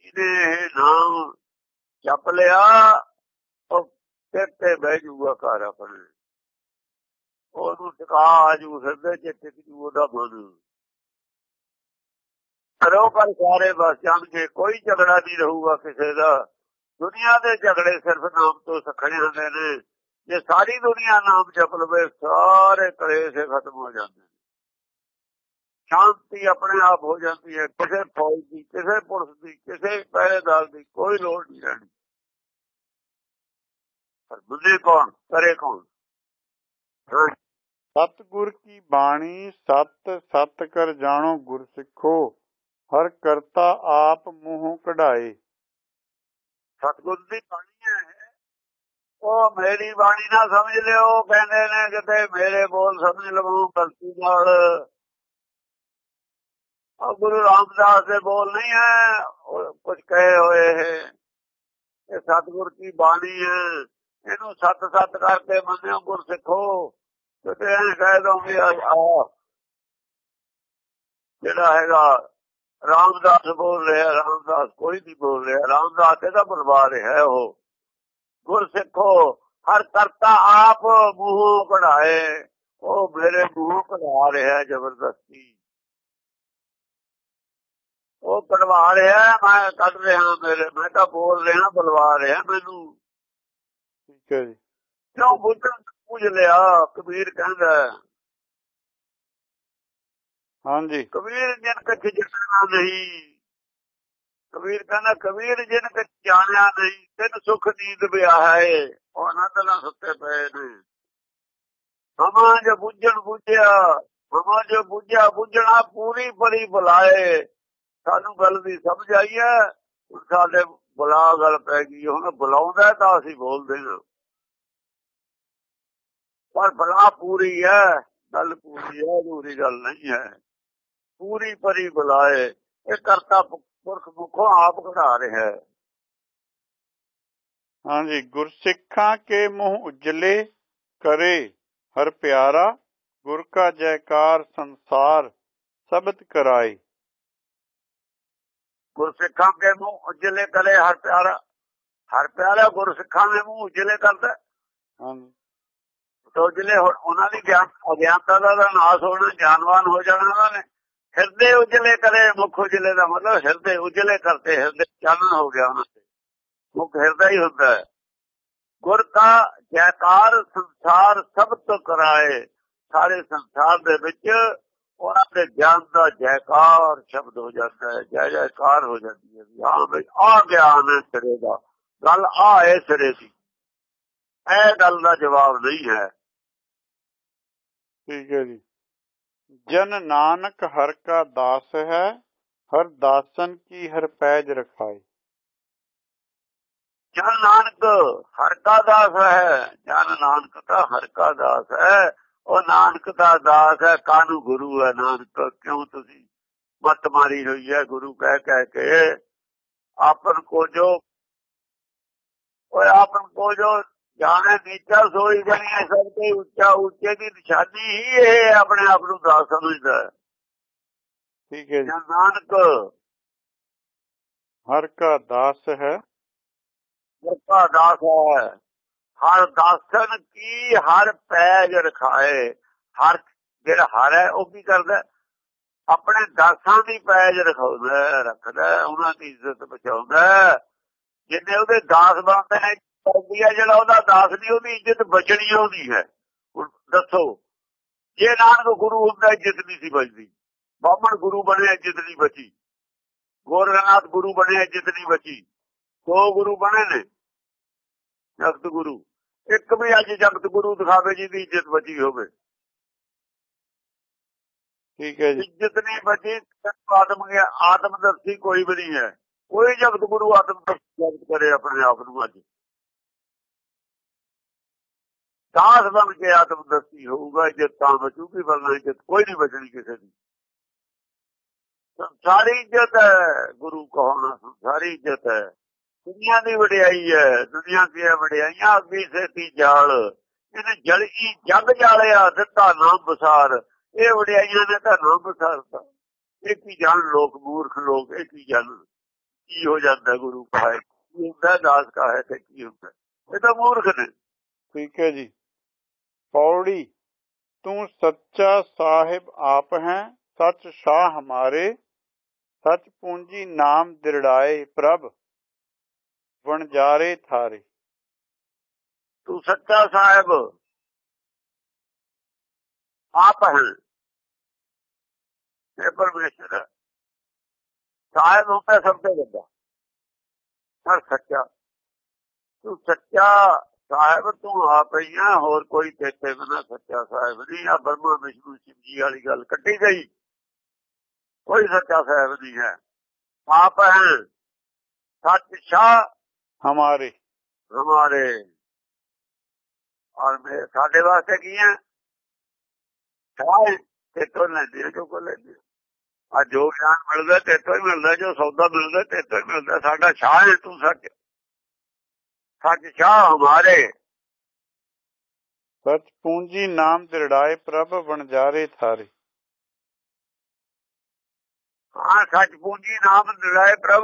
ਇਹਦੇ ਨਾਮ ਜਪ ਲਿਆ ਉਹ ਤੇ ਬਹਿ ਜੂਗਾ ਘਰ ਆਪਣੇ। ਉਹਨੂੰ ਟਿਕਾ ਆਜੂ ਹਿਰਦੇ ਚ ਟਿਕ ਜੂ ਉਹਦਾ ਮਨ ਕਰੋ ਪਰ ਸਾਰੇ ਬਸ ਜਾਣਗੇ ਕੋਈ ਝਗੜਾ ਨਹੀਂ ਰਹੂਗਾ ਕਿਸੇ ਦਾ। ਦੁਨੀਆ ਦੇ ਝਗੜੇ ਸਿਰਫ ਨਾਮ ਤੋਂ ਸਖਣੇ ਹੁੰਦੇ ਨੇ। ਜੇ ਸਾਰੀ ਦੁਨੀਆ ਨਾਮ ਜਪ ਲਵੇ, ਸਾਰੇ ਕਲੇਸ਼ ਖਤਮ ਹੋ ਜਾਂਦੇ ਨੇ। ਸ਼ਾਂਤੀ ਆਪਣੇ ਆਪ ਹੋ ਜਾਂਦੀ ਹੈ। ਕਿਸੇ ਫੌਜ ਦੀ, ਕਿਸੇ ਪੁਲਿਸ ਦੀ, ਕਿਸੇ ਪਹਿਰੇਦਾਰ ਦੀ ਕੋਈ ਲੋੜ ਨਹੀਂ ਰਹਿਣੀ ਪਰ ਬੁੱਧੇ ਕੌਣ? ਕਰੇ ਕੌਣ? ਸਤਿਗੁਰ ਕੀ ਬਾਣੀ, ਸਤ ਸਤ ਕਰ ਜਾਣੋ ਗੁਰ ਸਿੱਖੋ, ਹਰ ਕਰਤਾ ਆਪ ਮੂੰਹ ਕਢਾਏ। ਸਤਿਗੁਰ ਦੀ ਬਾਣੀ ਹੈ ਉਹ ਮੇਰੀ ਬਾਣੀ ਨਾ ਸਮਝ ਲਿਓ, ਕਹਿੰਦੇ ਨੇ ਕਿਤੇ ਮੇਰੇ ਬੋਲ ਸਮਝ ਲਵੋ ਗਲਤੀ ਨਾਲ। ਆ ਗੁਰੂ ਰਾਮਦਾਸ ਦੇ ਬੋਲ ਨਹੀਂ ਹੈ ਕੁਝ ਕਹੇ ਹੋਏ ਹੈ ਇਹ ਸਤਿਗੁਰ ਦੀ ਬਾਣੀ ਹੈ, ਇਹਨੂੰ ਸਤ ਸਤ ਕਰਕੇ ਮੰਨਿਓ ਗੁਰ ਸਿੱਖੋ। ਤੇ ਇਹ ਕਹਿ ਦੋ ਵੀ ਆ ਜਿਹੜਾ ਹੈਗਾ ਰਾਮਦਾਸ ਬੋਲ ਰਿਹਾ ਰਾਮਦਾਸ ਕੋਈ ਨਹੀਂ ਬੋਲ ਰਿਹਾ ਰਾਮਦਾਸ ਇਹਦਾ ਬੁਲਵਾ ਰਿਹਾ ਉਹ। ਗੁਰ ਸਿੱਖੋ ਹਰ ਕਰਤਾ ਆਪ ਮੂੰਹੋਂ ਕਢਾਏ ਉਹ ਮੇਰੇ ਮੂੰਹੋਂ ਕਢਾ ਰਿਹਾ ਜ਼ਬਰਦਸਤੀ। ਉਹ ਕਢਵਾ ਰਿਹਾ ਮੈਂ ਕੱਢ ਰਿਹਾ ਮੇਰੇ ਮੈਂ ਤਾਂ ਬੋਲ ਰਿਹਾ ਬੁਲਵਾ ਰਿਹਾ ਮੈਨੂੰ। ਠੀਕ ਹੈ ਜੀ। ਕਿਉਂ ਬੁੱਝਣ ਪੁੱਜ ਲਿਆ ਕਬੀਰ ਕਹਿੰਦਾ ਹਾਂਜੀ। ਕਬੀਰ ਜਨ ਕਛ ਜਾਣਾ ਨਹੀਂ ਕਬੀਰ ਕਹਿੰਦਾ ਕਬੀਰ ਜਨ ਕਛ ਜਾਣਿਆ ਨਹੀਂ ਤੈਨੂੰ ਸੁਖ ਨੀਂਦ ਵਿਆਹ ਹੈ ਉਹ ਆਨੰਦ ਨਾਲ ਸੁੱਤੇ ਪਏ ਨੇ। ਹਮਾਂ ਜੋ ਬੁੱਝਣ ਬੁੱਝਿਆ ਹਮਾਂ ਜੋ ਬੁੱਝਿਆ ਬੁੱਝਣਾ ਪੂਰੀ ਬੜੀ ਬੁਲਾਏ। ਸਾਨੂੰ ਗੱਲ ਦੀ ਸਮਝ ਆਈ ਹੈ ਸਾਡੇ ਬੁਲਾ ਗੱਲ ਪੈ ਗਈ ਹੁਣ ਬੁਲਾਉਂਦਾ ਤਾਂ ਅਸੀਂ ਬੋਲਦੇ ਹਾਂ। ਪਰ ਬਲਾ ਪੂਰੀ ਹੈ ਗੱਲ ਪੂਰੀ ਹੈ ਅਧੂਰੀ ਗੱਲ ਨਹੀਂ ਹੈ ਪੂਰੀ ਪਰੀ ਬੁਲਾਏ ਇਹ ਕਰਤਾ ਪੁਰਖ ਮੁਖੋਂ ਆਪ ਘੜਾ ਰਿਹਾ ਹੈ ਹਾਂਜੀ ਗੁਰਸਿੱਖਾਂ ਕੇ ਮੂੰਹ ਉਜਲੇ ਕਰੇ ਹਰ ਪਿਆਰਾ ਗੁਰ ਕਾ ਜੈਕਾਰ ਸੰਸਾਰ ਸਬਦ ਕਰਾਏ ਗੁਰਸਿੱਖਾਂ ਕੇ ਮੂੰਹ ਉਜਲੇ ਕਰੇ ਹਰ ਪਿਆਰਾ ਹਰ ਪਿਆਰਾ ਗੁਰਸਿੱਖਾਂ ਦੇ ਮੂੰਹ ਉਜਲੇ ਕਰਦਾ ਹਾਂਜੀ ਉਹਨਾਂ ਦੀ ਗਿਆਨ ਅਗਿਆਨਤਾ ਦਾ ਨਾਸ ਹੋਣਾ ਜਾਨਵਾਨ ਹੋ ਜਾਣਾ ਉਹਨਾਂ ਨੇ। ਹਿਰਦੇ ਉਜਲੇ ਕਰੇ, ਮੁਖ ਉਜਲੇ ਦਾ ਮਤਲਬ ਹਿਰਦੇ ਉਜਲੇ ਕਰਤੇ, ਹਿਰਦੇ ਚਾਨਣ ਹੋ ਗਿਆ ਉਹਨਾਂ ਦੇ। ਮੁਖ ਹਿਰਦਾ ਹੀ ਹੁੰਦਾ ਹੈ। ਗੁਰ ਕਾ ਜੈਕਾਰ ਸੰਸਾਰ ਸਭ ਤੋਂ ਕਰਾਏ, ਸਾਰੇ ਸੰਸਾਰ ਦੇ ਵਿੱਚ ਉਹਨਾਂ ਦੇ ਗਿਆਨ ਦਾ ਜੈਕਾਰ ਸ਼ਬਦ ਹੋ ਜਾਂਦਾ ਹੈ। ਜੈ ਜੈਕਾਰ ਹੋ ਜਾਂਦੀ ਹੈ ਹਾਂ ਬਈ, ਆ ਗਿਆਨ ਹੈ ਸਿਰੇ ਦਾ। ਗੱਲ ਆ ਹੈ ਸਿਰੇ ਦੀ। ਇਹ ਗੱਲ ਦਾ ਜਵਾਬ ਨਹੀਂ ਹੈ। ਠੀਕ ਹੈ ਜੀ। ਜਨ ਨਾਨਕ ਹਰ ਕਾ ਦਾਸ ਹੈ, ਹਰ ਦਾਸਨ ਕੀ ਹਰ ਪੈਜ ਰਖਾਏ। ਜਨ ਨਾਨਕ ਹਰ ਕਾ ਦਾਸ ਹੈ, ਜਨ ਨਾਨਕ ਦਾ ਹਰ ਕਾ ਦਾਸ ਹੈ, ਉਹ ਨਾਨਕ ਦਾ ਦਾਸ ਹੈ ਕਾਨੂੰ ਗੁਰੂ ਹੈ ਨਾਨਕ? ਕਿਉਂ ਤੁਸੀਂ ਮਤ ਮਾਰੀ ਹੋਈ ਹੈ ਗੁਰੂ ਕਹਿ ਕਹਿ ਕੇ? ਆਪਨ ਕੋ ਜੋ ਓਏ ਆਪਨ ਕੋ ਜੋ ਜਾਣੇ ਨੀਚਾ ਸੋਈ ਜਾਣੀ ਸਭ ਤੋਂ ਉੱਚਾ ਉੱਚੇ ਦੀ ਨਿਸ਼ਾਨੀ ਹੀ ਇਹ ਆਪਣੇ ਆਪ ਨੂੰ ਦਾਸ ਸਮਝਦਾ ਠੀਕ ਹੈ ਜੀ। ਨਾਨਕ। ਹਰ ਕਾ ਦਾਸ ਹੈ। ਵਰਤਾ ਦਾਸ ਹੈ। ਹਰ ਦਾਸਨ ਕੀ ਹਰ ਪੈਜ ਰਖਾਏ। ਹਰ ਜਿਹੜਾ ਹਰ ਹੈ ਉਹ ਕੀ ਕਰਦਾ ਆਪਣੇ ਦਾਸਾਂ ਦੀ ਪੈਜ ਰਖਾਉਂਦਾ ਰੱਖਦਾ ਉਹਨਾਂ ਦੀ ਇੱਜ਼ਤ ਬਚਾਉਂਦਾ ਜਿੰਨੇ ਉਹਦੇ ਦਾਸ ਬਣਦੇ ਨੇ ਕਰਦੀ ਹੈ ਜਿਹੜਾ ਉਹਦਾ ਦਾਸ ਨਹੀਂ ਉਹਦੀ ਇੱਜ਼ਤ ਬਚਣੀ ਹੁੰਦੀ ਹੈ। ਦੱਸੋ ਜੇ ਨਾਨਕ ਗੁਰੂ ਹੁੰਦਾ ਇੱਜ਼ਤ ਨਹੀਂ ਸੀ ਬਚਦੀ। ਬਾਹਮਣ ਗੁਰੂ ਬਣਿਆ ਇੱਜ਼ਤ ਨਹੀਂ ਬਚੀ। ਗੋਰਖਨਾਥ ਗੁਰੂ ਬਣਿਆ ਇੱਜ਼ਤ ਨਹੀਂ ਬਚੀ। ਦੋ ਗੁਰੂ ਬਣੇ ਨੇ ਜਗਤ ਗੁਰੂ। ਇੱਕ ਵੀ ਅੱਜ ਜਗਤ ਗੁਰੂ ਦਿਖਾਵੇ ਜੀ ਦੀ ਇੱਜ਼ਤ ਬਚੀ ਹੋਵੇ। ਠੀਕ ਹੈ ਜੀ। ਇੱਜ਼ਤ ਨਹੀਂ ਬਚੀ ਆਦਮ ਗਿਆ ਆਦਮ ਦਰਸ਼ੀ ਕੋਈ ਵੀ ਨਹੀਂ ਹੈ। ਕੋਈ ਜਗਤ ਗੁਰੂ ਆਦਮ ਦਰਸ਼ੀ ਕਰੇ ਆਪਣੇ ਆਪ ਨੂੰ ਅੱਜ। ਦਾਸ ਬਣ ਕੇ ਆਤਮ ਦਸਤੀ ਹੋਊਗਾ ਜੇ ਤਾਂ ਬਚੂਗੀ, ਵਰਨਾ ਇੱਜ਼ਤ ਕੋਈ ਨਹੀਂ ਬਚਣੀ ਕਿਸੇ ਦੀ। ਸੰਸਾਰੀ ਇੱਜ਼ਤ ਹੈ, ਗੁਰੂ ਕਹਣਾ ਸਾਰੀ ਇੱਜ਼ਤ ਹੈ। ਦੁਨੀਆ ਦੀ ਵਡਿਆਈ ਹੈ, ਦੁਨੀਆ ਦੀਆਂ ਵਡਿਆਈਆਂ, ਅੱਗੇ ਸੇਤੀ ਜਾਲ। ਇਹਨੇ ਜਲਈ ਜਗ ਜਾਲਿਆ, ਦਿੱਤਾ ਨਾਮ ਬਸਾਰ। ਇਹ ਵਡਿਆਈਆਂ ਨੇ ਤਾਂ ਨਾਮ ਬਸਾਰਤਾ ਇਹ ਕੀ ਜਾਣ ਲੋਕ, ਮੂਰਖ ਲੋਕ, ਇਹ ਕੀ ਜਾਣ ਕੀ ਹੋ ਜਾਂਦਾ ਗੁਰੂ ਕਹਾਏ? ਕੀ ਹੁੰਦਾ, ਦਾਸ ਕਹਾਏ ਤੇ ਕੀ ਹੁੰਦਾ? ਇਹ ਤਾਂ ਮੂਰਖ ਨੇ। ਠੀਕ ਹੈ ਜੀ। ਪੌੜੀ, ਤੂੰ ਸੱਚਾ ਸਾਹਿਬ ਆਪ ਹੈ, ਸੱਚ ਸ਼ਾਹ ਹਮਾਰੇ, ਸੱਚ ਪੂੰਜੀ ਨਾਮ ਦਿਰੜਾਏ ਪ੍ਰਭ, ਵਣਜਾਰੇ ਥਾਰੇ। ਤੂੰ ਸੱਚਾ ਸਾਹਿਬ ਆਪ ਹੈ। ਇਹ ਪਰਮੇਸ਼ਰ ਸਾਹਿਬ ਹੁੰਦਾ ਸਭ ਤੋਂ ਵੱਡਾ। ਹਰ ਸੱਚਾ। ਤੂੰ ਸੱਚਾ ਸਾਹਿਬ ਤੂੰ ਆ ਪਈਆਂ ਹੋਰ ਕੋਈ ਤੇਤੇ ਬਿਨਾ ਸੱਚਾ ਸਾਹਿਬ ਨਹੀਂ ਆ। ਬਰਮਾ ਵਿਸ਼ਨੂੰ ਸ਼ਿਵ ਜੀ ਵਾਲੀ ਗੱਲ ਕੱਢੀ ਗਈ। ਕੋਈ ਸੱਚਾ ਸਾਹਿਬ ਨਹੀਂ ਹੈ। ਆਪ ਹੈ। ਸੱਚ ਸ਼ਾਹ ਹਮਾਰੇ। ਹਮਾਰੇ। ਔਰ ਸਾਡੇ ਵਾਸਤੇ ਕੀ ਹੈ? ਤੇ ਤੋਂ ਲੈਂਦੇ ਜੋ ਕੋ ਲੈਂਦੇ ਆ। ਜੋ ਗਿਆਨ ਮਿਲਦਾ ਤੇ ਤੋਂ ਹੀ ਮਿਲਦਾ ਜੋ ਸੌਦਾ ਮਿਲਦਾ ਤੇ ਤੋਂ ਹੀ ਮਿਲਦਾ। ਸਾਡਾ ਸ਼ਾਹ ਹੈ ਤੂੰ ਸੱਚ। ਸੱਚ ਸ਼ਾਹ ਹਮਾਰੇ। ਸਚ ਪੂੰਜੀ ਨਾਮ ਦਿਰੜਾਏ ਪ੍ਰਭ ਬਣਜਾਰੇ ਥਾਰੇ। ਹਾਂ ਸੱਚ ਪੂੰਜੀ ਨਾਮ ਨਿਰਾਏ ਪ੍ਰਭ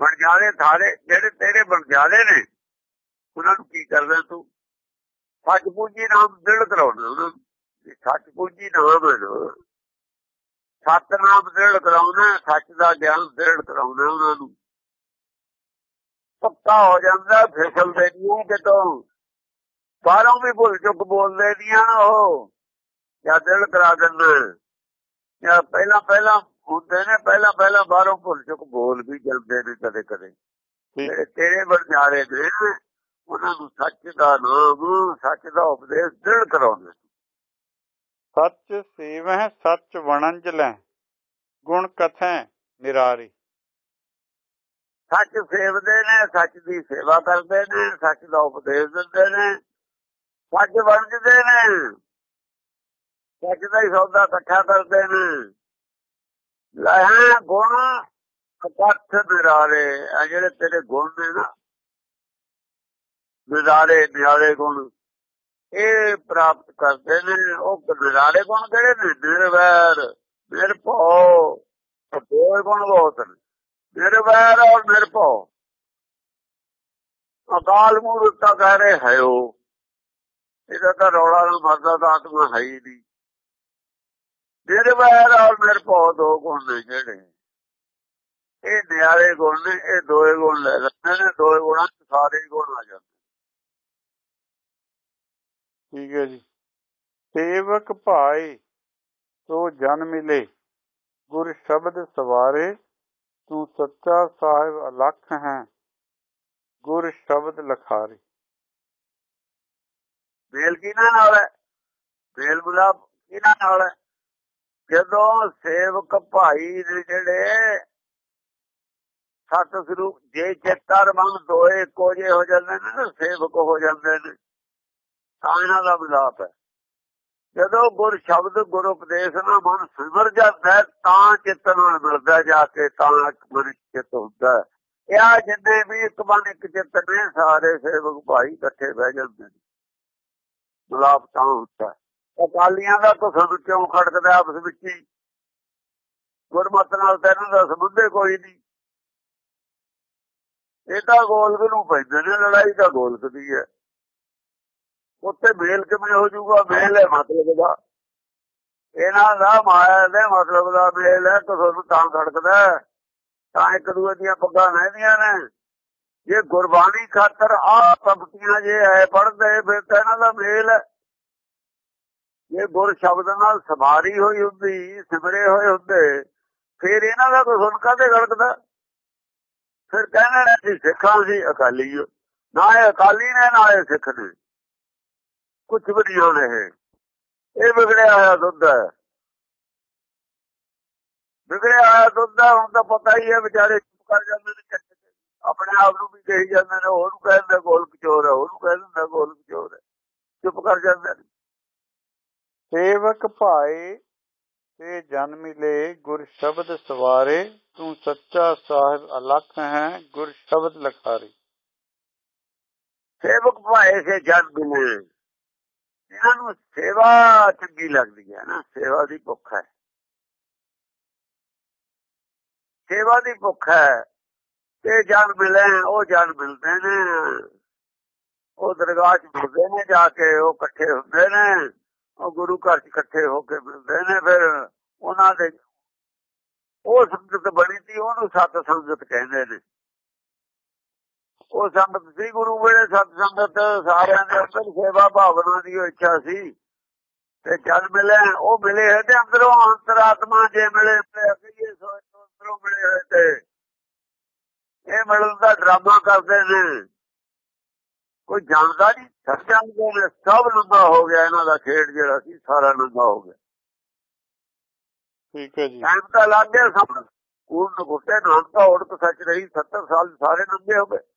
ਬਣਜਾਰੇ ਥਾਰੇ ਜਿਹੜੇ ਤੇਰੇ ਬਣਜਾਰੇ ਨੇ ਉਹਨਾਂ ਨੂੰ ਕੀ ਕਰਦਾ ਤੂੰ? ਸੱਚ ਪੂੰਜੀ ਨਾਮ ਦਿਲ ਕਰਾਉਣਾ ਉਹਨਾਂ ਨੂੰ। ਸੱਚ ਪੂੰਜੀ ਨਾਮ ਹੈ ਨਾ। ਸਤ ਨਾਮ ਦਿਲ ਕਰਾਉਣਾ ਸੱਚ ਦਾ ਗਿਆਨ ਦਿਲ ਕਰਾਉਣਾ ਉਹਨਾਂ ਨੂੰ। ਪੱਕਾ ਹੋ ਜਾਂਦਾ ਫਿਸਲਦੇ ਨਹੀਂ ਕਿਤੋਂ। ਬਾਹਰੋਂ ਵੀ ਭੁੱਲ ਚੁੱਕ ਬੋਲਦੇ ਦੀਆਂ ਉਹ। ਜਾਂ ਦਿਲ ਕਰਾ ਦਿੰਦੇ। ਜਾਂ ਪਹਿਲਾਂ ਪਹਿਲਾਂ ਹੁੰਦੇ ਨੇ ਪਹਿਲਾਂ ਪਹਿਲਾਂ ਬਾਹਰੋਂ ਭੁੱਲ ਚੁੱਕ ਬੋਲ ਵੀ ਜਾਂਦੇ ਨੇ ਕਦੇ ਕਦੇ। ਤੇਰੇ ਵਰਨਾਰੇ ਨੇ ਉਹਨਾਂ ਨੂੰ ਸੱਚ ਦਾ ਨਾਮ ਸੱਚ ਦਾ ਉਪਦੇਸ਼ ਦਿਲ ਕਰਾਉਂਦੇ। ਸੱਚ ਸੇਵਹਿ ਸੱਚ ਵਣੰਜ ਲੈ ਗੁਣ ਕਥੈ ਨਿਰਾਰੀ। ਸੱਚ ਸੇਵਦੇ ਨੇ, ਸੱਚ ਦੀ ਸੇਵਾ ਕਰਦੇ ਨੇ, ਸੱਚ ਦਾ ਉਪਦੇਸ਼ ਦਿੰਦੇ ਨੇ, ਸੱਚ ਵਰਜਦੇ ਨੇ। ਸੱਚ ਦਾ ਹੀ ਸੌਦਾ ਇਕੱਠਾ ਕਰਦੇ ਨੇ। ਲਹਿ ਗੁਣ ਕਪੱਥ ਨਿਰਾਰੇ ਆ ਜਿਹੜੇ ਤੇਰੇ ਗੁਣ ਨੇ ਨਾ ਨਿਰਾਰੇ ਨਿਆਰੇ ਗੁਣ, ਇਹ ਪ੍ਰਾਪਤ ਕਰਦੇ ਨੇ। ਉਹ ਨਿਰਾਰੇ ਗੁਣ ਕਿਹੜੇ ਨੇ? ਨਿਰਵੈਰ, ਨਿਰਭਉ ਦੋ ਗੁਣ ਬਹੁਤ ਨੇ। ਨਿਰਵੈਰ ਔਰ ਨਿਰਭਉ। ਅਕਾਲ ਮੂਰਤਾ ਕਹਿ ਰਹੇ ਹੈ ਇਹਦਾ ਤਾਂ ਰੌਲਾ ਨਾ ਮਰਦਾ ਤਾਂ ਆਤਮਾ ਹੈ ਹੀ ਨਹੀਂ। ਨਿਰਵੈਰ ਔਰ ਨਿਰਭਉ ਦੋ ਗੁਣ ਨੇ ਜਿਹੜੇ। ਇਹ ਨਿਆਰੇ ਗੁਣ ਨੇ, ਇਹ ਦੋਏ ਗੁਣ ਲੈ ਲੈਂਦੇ ਨੇ, ਦੋਏ ਗੁਣਾਂ ਚ ਸਾਰੇ ਗੁਣ ਆ ਜਾਂਦੇ ਠੀਕ ਹੈ ਜੀ। ਸੇਵਕ ਭਾਈ ਤੋ ਜਨ ਮਿਲੇ, ਗੁਰ ਸ਼ਬਦ ਸਵਾਰੇ ਤੂੰ ਸੱਚਾ ਸਾਹਿਬ ਅਲਖ ਹੈ, ਗੁਰ ਸ਼ਬਦ ਲਖਾਰੀ। ਬੇਲ ਕਿਹਨਾਂ ਨਾਲ ਹੈ? ਬੇਲ ਗੁਲਾਬ ਕਿਹਨਾਂ ਨਾਲ ਹੈ? ਜਦੋਂ ਸੇਵਕ ਭਾਈ ਦੇ ਜਿਹੜੇ ਸਤ ਸਰੂਪ ਜੇ ਚੇਤਰ ਮਨ ਦੋਏ ਇੱਕੋ ਹੋ ਜਾਂਦੇ ਨੇ, ਸੇਵਕ ਹੋ ਜਾਂਦੇ ਨੇ, ਤਾਂ ਇਹਨਾਂ ਦਾ ਮਿਲਾਪ ਹੈ। ਜਦੋਂ ਗੁਰ ਸ਼ਬਦ ਗੁਰ ਉਪਦੇਸ਼ ਨਾਲ ਮਨ ਸਿਮਰ ਜਾਂਦਾ ਤਾਂ ਚਿੱਤ ਨਾਲ ਮਿਲਦਾ ਜਾ ਕੇ ਤਾਂ ਮਨ ਚਿੱਤ ਹੁੰਦਾ ਇਹ ਜਿੰਨੇ ਵੀ ਇੱਕ ਮਨ ਇੱਕ ਚਿੱਤ ਨੇ, ਸਾਰੇ ਸੇਵਕ ਭਾਈ ਇਕੱਠੇ ਬਹਿ ਜਾਂਦੇ ਨੇ। ਮਿਲਾਪ ਤਾਂ ਹੁੰਦਾ ਅਕਾਲੀਆਂ ਦਾ ਕੁਸਮ ਕਿਉਂ ਖੜਕਦਾ ਆਪਸ ਵਿੱਚ ਹੀ। ਗੁਰਮਤ ਨਾਲ ਤਾਂ ਇਹਨਾਂ ਦਾ ਸੰਬੰਧ ਕੋਈ ਨਹੀਂ। ਇਹ ਤਾਂ ਗੋਲਕ ਨੂੰ ਪੈਂਦੇ ਨੇ, ਲੜਾਈ ਤਾਂ ਗੋਲਕ ਦੀ ਹੈ। ਉੱਥੇ ਮੇਲ ਕਿਵੇਂ ਹੋ ਜਾਊਗਾ? ਮੇਲ ਹੈ ਮਤਲਬ ਦਾ। ਇਹਨਾਂ ਦਾ ਮਾਇਆ ਦੇ ਮਤਲਬ ਦਾ ਮੇਲ ਹੈ ਤੁਹਾਨੂੰ ਤਾਂ ਖੜਕਦਾ ਤਾਂ ਇੱਕ ਦੂਏ ਦੀਆਂ ਪੱਗਾਂ ਲੈਂਦੀਆਂ ਨੇ। ਜੇ ਗੁਰਬਾਣੀ ਖਾਤਰ ਆ ਪੰਕਤੀਆਂ ਜੇ ਹੈ ਪੜਦੇ ਫਿਰ ਤਾਂ ਇਹਨਾਂ ਦਾ ਮੇਲ ਹੈ। ਜੇ ਗੁਰ ਸ਼ਬਦ ਨਾਲ ਸਮਾਰੀ ਹੋਈ ਹੁੰਦੀ, ਸਿਮਰੇ ਹੋਏ ਹੁੰਦੇ, ਫਿਰ ਇਹਨਾਂ ਦਾ ਕੋਈ ਸੁਣ ਕਾਦੇ ਗੜਕਦਾ ਫਿਰ ਕਹਿੰਦੇ ਸੀ ਸਿੱਖਾਂ ਸੀ, ਅਕਾਲੀ ਨਾ ਇਹ ਅਕਾਲੀ ਨੇ, ਨਾ ਇਹ ਸਿੱਖ ਨੇ। ਕੁਝ ਵੀ ਨਹੀਂ ਹੋਣੇ ਇਹ ਵਿਗੜਿਆ ਹੋਇਆ ਦੁੱਧ ਹੈ ਵਿਗੜਿਆ ਹੋਇਆ ਦੁੱਧ ਹੈ ਹੁਣ ਤਾਂ ਪਤਾ ਹੀ ਹੈ ਵਿਚਾਰੇ ਚੁੱਪ ਕਰ ਜਾਂਦੇ ਨੇ ਆਪਣੇ ਆਪ ਨੂੰ ਵੀ ਕਹੀ ਜਾਂਦੇ ਨੇ ਉਹਨੂੰ ਕਹਿੰਦੇ ਗੋਲਕ ਚੋਰ ਹੈ ਉਹਨੂੰ ਕਹਿੰਦੇ ਗੋਲਕ ਚੋਰ ਹੈ ਚੁੱਪ ਕਰ ਜਾਂਦੇ ਨੇ ਸੇਵਕ ਭਾਏ ਤੇ ਜਨ ਮਿਲੇ ਗੁਰ ਸ਼ਬਦ ਸਵਾਰੇ ਤੂੰ ਸੱਚਾ ਸਾਹਿਬ ਅਲਖ ਹੈ ਗੁਰ ਸ਼ਬਦ ਲਖਾਰੇ ਸੇਵਕ ਭਾਏ ਸੇ ਜਨ ਮਿਲੇ ਇਹਨਾਂ ਨੂੰ ਸੇਵਾ ਚੰਗੀ ਲੱਗਦੀ ਹੈ ਨਾ, ਸੇਵਾ ਦੀ ਭੁੱਖ ਹੈ। ਸੇਵਾ ਦੀ ਭੁੱਖ ਹੈ, ਤੇ ਜਨ ਮਿਲੇ, ਉਹ ਜਨ ਮਿਲਦੇ ਨੇ। ਉਹ ਦਰਗਾਹ 'ਚ ਮਿਲਦੇ ਨੇ ਜਾ ਕੇ, ਉਹ ਇਕੱਠੇ ਹੁੰਦੇ ਨੇ। ਉਹ ਗੁਰੂ ਘਰ 'ਚ ਇਕੱਠੇ ਹੋ ਕੇ ਮਿਲਦੇ ਨੇ ਫਿਰ ਉਹਨਾਂ ਦੇ, ਉਹ ਸੰਗਤ ਬਣੀ ਸੀ, ਉਹਨੂੰ ਸਤ ਸੰਗਤ ਕਹਿੰਦੇ ਨੇ। ਉਹ ਸੰਗਤ ਸੀ ਗੁਰੂ ਵੇਲੇ ਸਤ ਸੰਗਤ ਸਾਰਿਆਂ ਦੇ ਅੰਦਰ ਸੇਵਾ ਭਾਵਨਾ ਦੀ ਇੱਛਾ ਸੀ। ਤੇ ਜਦ ਮਿਲੇ ਉਹ ਮਿਲੇ ਹੈ ਤੇ ਅੰਦਰੋਂ ਅੰਤਰਾਤਮਾ ਜੇ ਮਿਲੇ ਤੇ ਅਕੀਏ ਸੋ ਅੰਦਰੋਂ ਮਿਲੇ ਹੋਏ ਤੇ। ਇਹ ਮਿਲਣ ਦਾ ਡਰਾਮਾ ਕਰਦੇ ਨੇ। ਕੋਈ ਜਾਣਦਾ ਨਹੀਂ ਸੱਚਾਂ ਦੇ ਸਭ ਨੰਗਾ ਹੋ ਗਿਆ ਇਹਨਾਂ ਦਾ ਖੇਡ ਜਿਹੜਾ ਸੀ ਸਾਰਾ ਨੰਗਾ ਹੋ ਗਿਆ। ਠੀਕ ਹੈ ਜੀ। ਟਾਈਮ ਤਾਂ ਲੱਗ ਗਿਆ ਸਭ ਕੋਲ ਗੁੱਟੇ ਨਾਮ ਤਾਂ ਉੜਕ ਸੱਚ ਰਹੀ 70 ਸਾਲ ਸਾਰੇ ਨੰਗੇ ਹੋ ਗਏ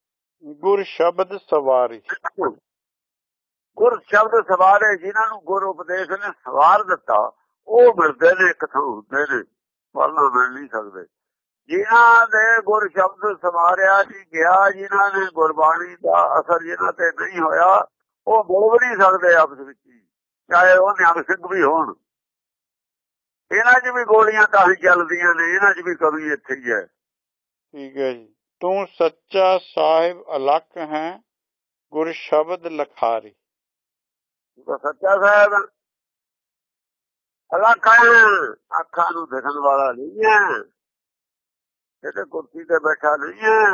ਗੁਰ ਸ਼ਬਦ ਸਵਾਰੀ। ਗੁਰ ਸ਼ਬਦ ਸਵਾਰੇ ਜਿਨ੍ਹਾਂ ਨੂੰ ਗੁਰ ਉਪਦੇਸ਼ ਨੇ ਸਵਾਰ ਦਿੱਤਾ ਉਹ ਮਿਲਦੇ ਨੇ ਕਿਥੋਂ ਹੁੰਦੇ ਨੇ ਪਰਨਾ ਮਿਲ ਨਹੀਂ ਸਕਦੇ। ਜਿਨ੍ਹਾਂ ਦੇ ਗੁਰ ਸ਼ਬਦ ਸਵਾਰਿਆ ਨਹੀਂ ਗਿਆ ਜਿਨ੍ਹਾਂ ਨੇ ਗੁਰਬਾਣੀ ਦਾ ਅਸਰ ਜਿਨ੍ਹਾਂ ਤੇ ਨਹੀਂ ਹੋਇਆ ਉਹ ਵੀ ਨਹੀਂ ਸਕਦੇ ਆਪਸ ਵਿੱਚ ਚਾਹੇ ਉਹ ਨਿਹੰਗ ਸਿੰਘ ਵੀ ਹੋਣ। ਇਹਨਾਂ 'ਚ ਵੀ ਗੋਲੀਆਂ ਤਾਂ ਹੀ ਚੱਲਦੀਆਂ ਨੇ ਇਹਨਾਂ 'ਚ ਵੀ ਕਵੀ ਇੱਥੇ ਹੀ ਹੈ। ਠੀਕ ਹੈ ਜੀ। ਤੂੰ ਸੱਚਾ ਸਾਹਿਬ ਅਲਖ ਹੈ, ਗੁਰ ਸ਼ਬਦ ਲਖਾਰੀ। ਉਹ ਸੱਚਾ ਸਾਹਿਬ ਅਲਖ ਹੈ, ਅੱਖਾਂ ਨੂੰ ਦੇਖਣ ਵਾਲਾ ਨਹੀਂ ਹੈ, ਇਹਦੇ ਕੁਰਸੀ ਤੇ ਬੈਠਾ ਨਹੀਂ ਹੈ।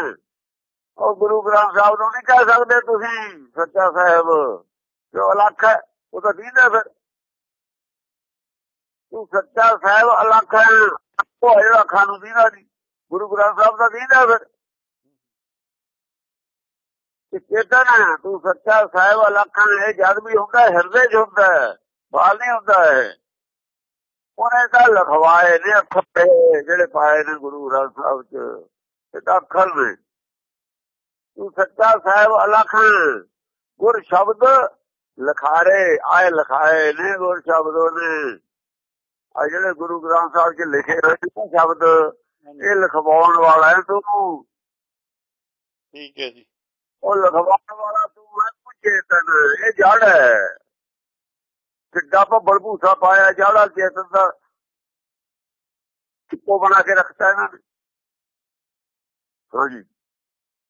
ਉਹ ਗੁਰੂ ਗ੍ਰੰਥ ਸਾਹਿਬ ਨੂੰ ਨਹੀਂ ਕਹਿ ਸਕਦੇ ਤੁਸੀਂ, ਸੱਚਾ ਸਾਹਿਬ, ਜੋ ਅਲੱਖ ਹੈ, ਉਹ ਤਾਂ ਦੀਨ ਹੈ ਫਿਰ। ਤੂੰ ਸੱਚਾ ਸਾਹਿਬ ਅਲੱਖ ਹੈ, ਉਹ ਜਿਹੜਾ ਅੱਖਾਂ ਨੂੰ ਦੀਨਾ ਨਹੀਂ। ਗੁਰੂ ਗ੍ਰੰਥ ਸਾਹਿਬ ਦਾ ਦੀਨ ਫਿਰ। ਕਿ ਚੇਤਨ ਤੂੰ ਸੱਚਾ ਸਾਹਿਬ, ਅਲੱਖਾਂ ਇਹ ਜਦ ਵੀ ਹੁੰਦਾ, ਹਿਰਦੇ 'ਚ ਹੁੰਦਾ ਹੈ ਨਹੀਂ ਹੁੰਦਾ ਹੈ ਉਹਨੇ ਤਾਂ ਲਖਵਾਏ ਨੇ ਅੱਖਰ ਜਿਹੜੇ ਪਾਏ ਨੇ ਗੁਰੂ ਗ੍ਰੰਥ ਸਾਹਿਬ 'ਚ। ਇਹ ਤਾਂ ਅੱਖਰ ਨੇ। ਤੂੰ ਸੱਚਾ ਸਾਹਿਬ, ਅਲੱਖ ਗੁਰ ਸ਼ਬਦ ਲਖਾਰੇ। ਆਏ ਲਖਾਏ ਨੇ ਗੁਰ ਸ਼ਬਦ ਨੇ ਆ ਜਿਹੜੇ ਗੁਰੂ ਗ੍ਰੰਥ ਸਾਹਿਬ 'ਚ ਲਿਖੇ ਹੋਏ ਨੇ ਸ਼ਬਦ, ਇਹ ਲਿਖਵਾਉਣ ਵਾਲਾ ਹੈ ਤੂੰ। ਠੀਕ ਹੈ ਜੀ। ਉਹ ਲਖਵਾਉਣ ਵਾਲਾ ਤੂੰ ਹੈ ਤੂੰ ਚੇਤਨ ਇਹ ਜੜ ਹੈ। ਕਿੱਡਾ ਭੱਬਲ ਭੂਸਾ ਪਾਇਆ ਜਿਹੜਾ ਚੇਤਨ ਦਾ ਕਿੱਪੋ ਬਣਾ ਕੇ ਰੱਖਤਾ ਇਹਨਾਂ ਨੇ। ਹਾਂਜੀ।